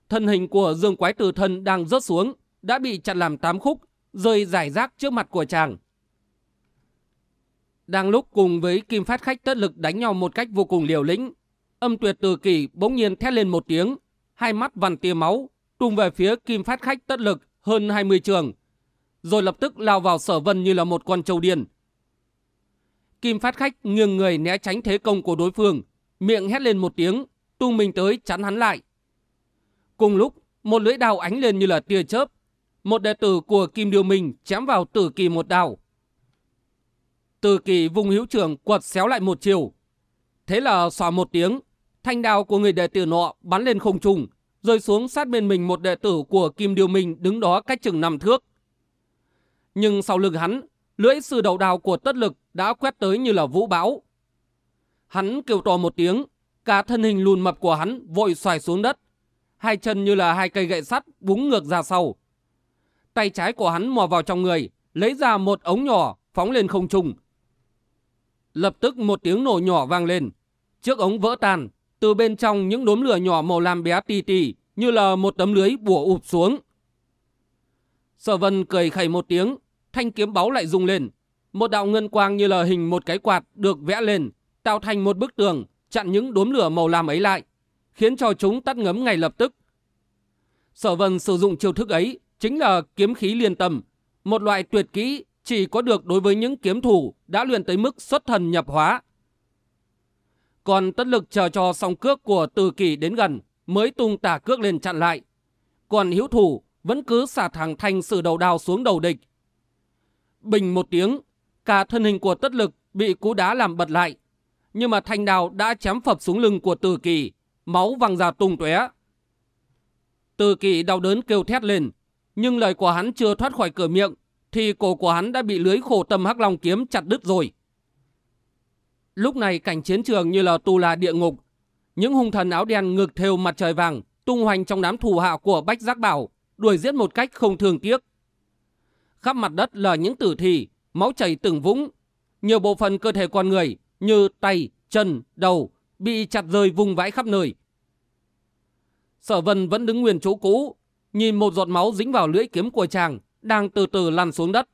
Thân hình của dương quái tử thân đang rớt xuống, đã bị chặn làm tám khúc, rơi giải rác trước mặt của chàng. Đang lúc cùng với kim phát khách tất lực đánh nhau một cách vô cùng liều lĩnh, âm tuyệt từ kỳ bỗng nhiên thét lên một tiếng, hai mắt vằn tia máu, tung về phía kim phát khách tất lực hơn 20 trường, rồi lập tức lao vào sở vân như là một con trâu điên. Kim phát khách nghiêng người né tránh thế công của đối phương, miệng hét lên một tiếng, tung mình tới chắn hắn lại. Cùng lúc, một lưỡi đao ánh lên như là tia chớp, một đệ tử của Kim Điều Minh chém vào tử kỳ một đào. Tử kỳ vùng hữu trường quật xéo lại một chiều. Thế là xòa một tiếng, thanh đao của người đệ tử nọ bắn lên không trung, rơi xuống sát bên mình một đệ tử của Kim Điều Minh đứng đó cách chừng năm thước. Nhưng sau lưng hắn, lưỡi sư đầu đào của tất lực đã quét tới như là vũ bão. Hắn kêu to một tiếng, cả thân hình lùn mập của hắn vội xoài xuống đất. Hai chân như là hai cây gậy sắt búng ngược ra sau. Tay trái của hắn mò vào trong người, lấy ra một ống nhỏ phóng lên không trung. Lập tức một tiếng nổ nhỏ vang lên. Chiếc ống vỡ tan, từ bên trong những đốm lửa nhỏ màu lam bé tì tì như là một tấm lưới bùa ụp xuống. Sở vân cười khẩy một tiếng, thanh kiếm báu lại rung lên. Một đạo ngân quang như là hình một cái quạt được vẽ lên, tạo thành một bức tường chặn những đốm lửa màu lam ấy lại, khiến cho chúng tắt ngấm ngay lập tức. Sở vân sử dụng chiêu thức ấy chính là kiếm khí liên tâm, một loại tuyệt kỹ chỉ có được đối với những kiếm thủ đã luyện tới mức xuất thần nhập hóa. Còn tất lực chờ cho song cước của từ kỳ đến gần mới tung tả cước lên chặn lại. Còn hiếu thủ vẫn cứ xả thẳng thanh sử đầu đao xuống đầu địch. Bình một tiếng, cả thân hình của tất lực bị cú đá làm bật lại. Nhưng mà thanh đao đã chém phập xuống lưng của từ kỳ, máu văng ra tung tóe. Từ kỳ đau đớn kêu thét lên, nhưng lời của hắn chưa thoát khỏi cửa miệng, thì cổ của hắn đã bị lưới khổ tâm hắc long kiếm chặt đứt rồi. Lúc này cảnh chiến trường như là tu la địa ngục, những hung thần áo đen ngực thêu mặt trời vàng tung hoành trong đám thù hạ của Bách Giác Bảo, đuổi giết một cách không thường tiếc. Khắp mặt đất là những tử thi, máu chảy từng vũng. Nhiều bộ phận cơ thể con người như tay, chân, đầu bị chặt rơi vùng vãi khắp nơi. Sở Vân vẫn đứng nguyên chỗ cũ, nhìn một giọt máu dính vào lưỡi kiếm của chàng đang từ từ lăn xuống đất.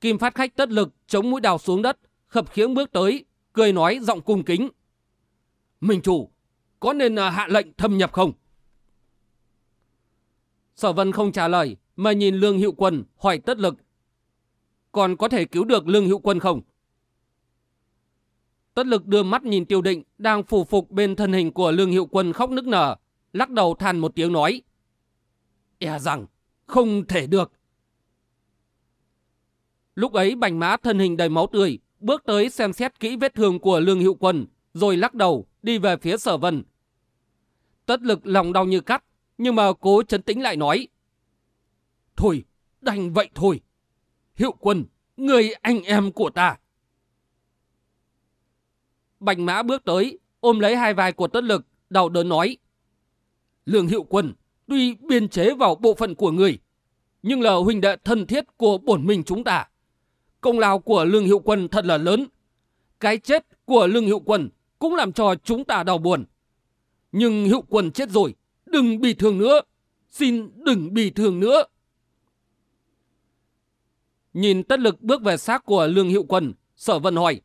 Kim phát khách tất lực chống mũi đào xuống đất, khập khiễng bước tới, cười nói giọng cung kính. Minh chủ, có nên à, hạ lệnh thâm nhập không? Sở Vân không trả lời, mà nhìn Lương Hiệu Quân hỏi tất lực. Còn có thể cứu được Lương Hiệu Quân không? Tất lực đưa mắt nhìn tiêu định đang phủ phục bên thân hình của Lương Hiệu Quân khóc nức nở, lắc đầu than một tiếng nói. E rằng không thể được. Lúc ấy bành mã thân hình đầy máu tươi, bước tới xem xét kỹ vết thương của Lương Hiệu Quân, rồi lắc đầu đi về phía sở vân. Tất lực lòng đau như cắt, nhưng mà cố chấn tĩnh lại nói. Thôi, đành vậy thôi. Hiệu quân, người anh em của ta. Bạch mã bước tới, ôm lấy hai vai của tất lực, đau đớn nói. Lương hiệu quân, tuy biên chế vào bộ phận của người, nhưng là huynh đệ thân thiết của bổn mình chúng ta. Công lao của lương hiệu quân thật là lớn. Cái chết của lương hiệu quân cũng làm cho chúng ta đau buồn. Nhưng hiệu quân chết rồi, đừng bị thương nữa. Xin đừng bị thương nữa. Nhìn tất lực bước về xác của lương hiệu quân, sở vân hỏi.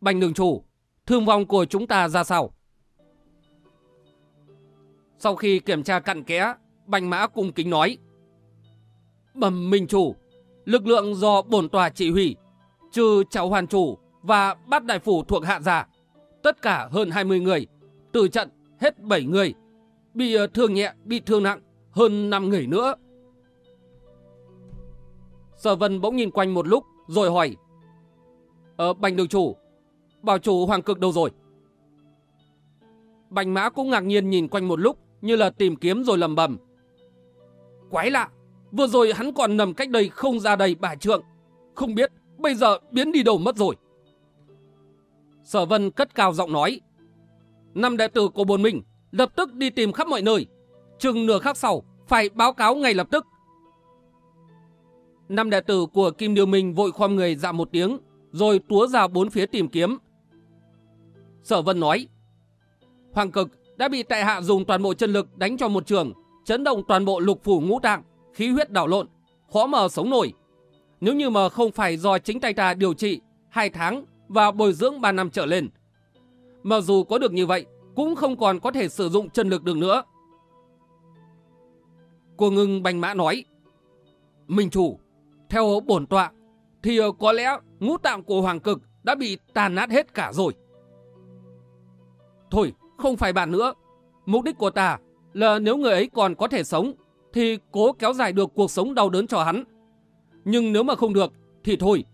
Bành đường chủ, thương vong của chúng ta ra sao? Sau khi kiểm tra cặn kẽ, bành mã cung kính nói. Bẩm minh chủ, lực lượng do bổn tòa chỉ huy, trừ cháu hoàn chủ và bát đại phủ thuộc hạ giả, tất cả hơn 20 người, từ trận hết 7 người, bị ờ, thương nhẹ, bị thương nặng, hơn 5 người nữa. Sở Vân bỗng nhìn quanh một lúc rồi hỏi. Ờ, Bành đường chủ, bảo chủ hoàng cực đâu rồi? Bành mã cũng ngạc nhiên nhìn quanh một lúc như là tìm kiếm rồi lầm bầm. Quái lạ, vừa rồi hắn còn nằm cách đây không ra đây bà trượng. Không biết bây giờ biến đi đâu mất rồi. Sở Vân cất cao giọng nói. Năm đệ tử của bồn mình lập tức đi tìm khắp mọi nơi. Chừng nửa khắc sau, phải báo cáo ngay lập tức. Năm đệ tử của Kim Điều Minh vội khoăm người dạ một tiếng, rồi túa ra bốn phía tìm kiếm. Sở Vân nói, Hoàng cực đã bị tại hạ dùng toàn bộ chân lực đánh cho một trường, chấn động toàn bộ lục phủ ngũ tạng, khí huyết đảo lộn, khó mà sống nổi. Nếu như mà không phải do chính tay ta điều trị 2 tháng và bồi dưỡng 3 năm trở lên. Mặc dù có được như vậy, cũng không còn có thể sử dụng chân lực được nữa. Cô ngưng bành mã nói, Minh chủ, theo bổn tọa, thì có lẽ ngũ tạng của hoàng cực đã bị tàn nát hết cả rồi. Thôi, không phải bạn nữa. Mục đích của ta là nếu người ấy còn có thể sống, thì cố kéo dài được cuộc sống đau đớn cho hắn. Nhưng nếu mà không được, thì thôi,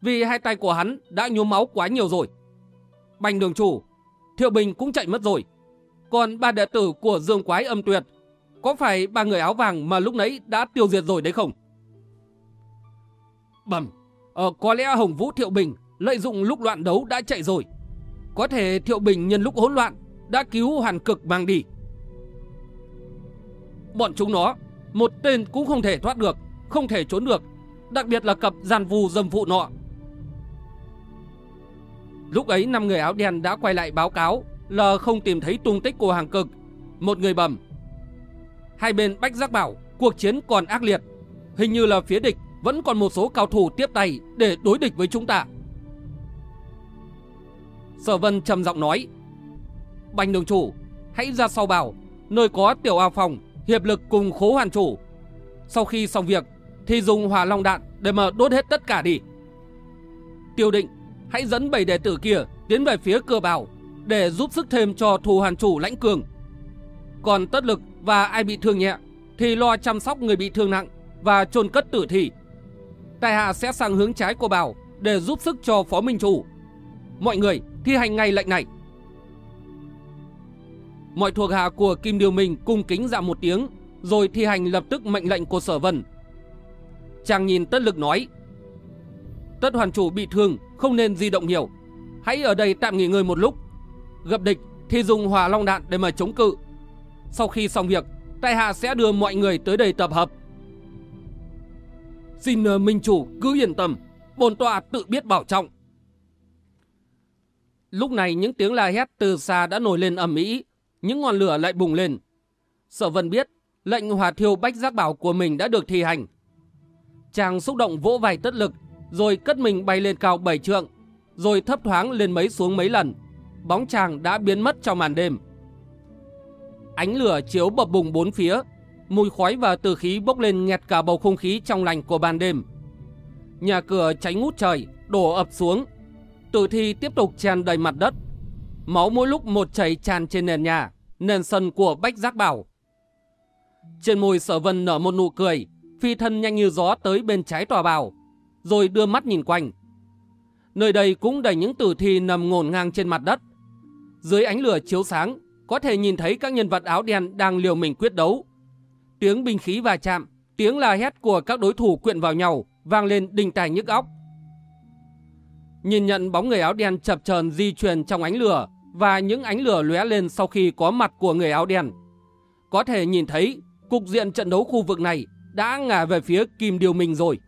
vì hai tay của hắn đã nhuốm máu quá nhiều rồi. Bành đường chủ, Thiệu Bình cũng chạy mất rồi. Còn ba đệ tử của Dương Quái âm tuyệt, có phải ba người áo vàng mà lúc nãy đã tiêu diệt rồi đấy không? Bẩm, ờ, có lẽ Hồng Vũ Thiệu Bình lợi dụng lúc loạn đấu đã chạy rồi. Có thể Thiệu Bình nhân lúc hỗn loạn đã cứu hoàn cực mang đi. Bọn chúng nó, một tên cũng không thể thoát được, không thể trốn được, đặc biệt là cặp giàn vù dâm phụ nọ. Lúc ấy năm người áo đen đã quay lại báo cáo là không tìm thấy tung tích của hàng cực. Một người bầm. Hai bên bách giác bảo cuộc chiến còn ác liệt. Hình như là phía địch vẫn còn một số cao thủ tiếp tay để đối địch với chúng ta. Sở Vân trầm giọng nói. Bành đường chủ, hãy ra sau bảo, nơi có tiểu ao phòng, hiệp lực cùng khố hoàn chủ. Sau khi xong việc, thì dùng hỏa long đạn để mà đốt hết tất cả đi. Tiêu định, hãy dẫn bảy đệ tử kia tiến về phía cửa bảo để giúp sức thêm cho thù hoàn chủ lãnh cường. Còn tất lực và ai bị thương nhẹ thì lo chăm sóc người bị thương nặng và chôn cất tử thi. Tài hạ sẽ sang hướng trái của bảo để giúp sức cho phó minh chủ. Mọi người thi hành ngay lệnh này. Mọi thuộc hạ của Kim Điều Minh cung kính dạ một tiếng, rồi thi hành lập tức mệnh lệnh của Sở Vân. Chàng nhìn Tất Lực nói, Tất hoàn chủ bị thương, không nên di động nhiều. Hãy ở đây tạm nghỉ ngơi một lúc. Gặp địch thì dùng hỏa long đạn để mà chống cự. Sau khi xong việc, tại hạ sẽ đưa mọi người tới đây tập hợp. Xin ờ, Minh Chủ cứ yên tâm, bồn tọa tự biết bảo trọng. Lúc này những tiếng la hét từ xa đã nổi lên ầm ĩ, những ngọn lửa lại bùng lên. Sở Vân biết lệnh hỏa thiêu bách giác bảo của mình đã được thi hành. Chàng xúc động vỗ vai tất lực, rồi cất mình bay lên cao bảy trượng, rồi thấp thoáng lên mấy xuống mấy lần. Bóng chàng đã biến mất trong màn đêm. Ánh lửa chiếu bập bùng bốn phía, mùi khói và từ khí bốc lên nghẹt cả bầu không khí trong lành của ban đêm. Nhà cửa cháy ngút trời, đổ ập xuống. Tử thi tiếp tục tràn đầy mặt đất. Máu mỗi lúc một chảy tràn trên nền nhà, nền sân của Bách Giác Bảo. Trên môi sở vân nở một nụ cười, phi thân nhanh như gió tới bên trái tòa bào, rồi đưa mắt nhìn quanh. Nơi đây cũng đầy những tử thi nằm ngổn ngang trên mặt đất. Dưới ánh lửa chiếu sáng, có thể nhìn thấy các nhân vật áo đen đang liều mình quyết đấu. Tiếng binh khí va chạm, tiếng la hét của các đối thủ quyện vào nhau, vang lên đình tài nhức óc. Nhìn nhận bóng người áo đen chập chờn di chuyển trong ánh lửa và những ánh lửa lóe lên sau khi có mặt của người áo đen. Có thể nhìn thấy, cục diện trận đấu khu vực này đã ngả về phía Kim Điều Minh rồi.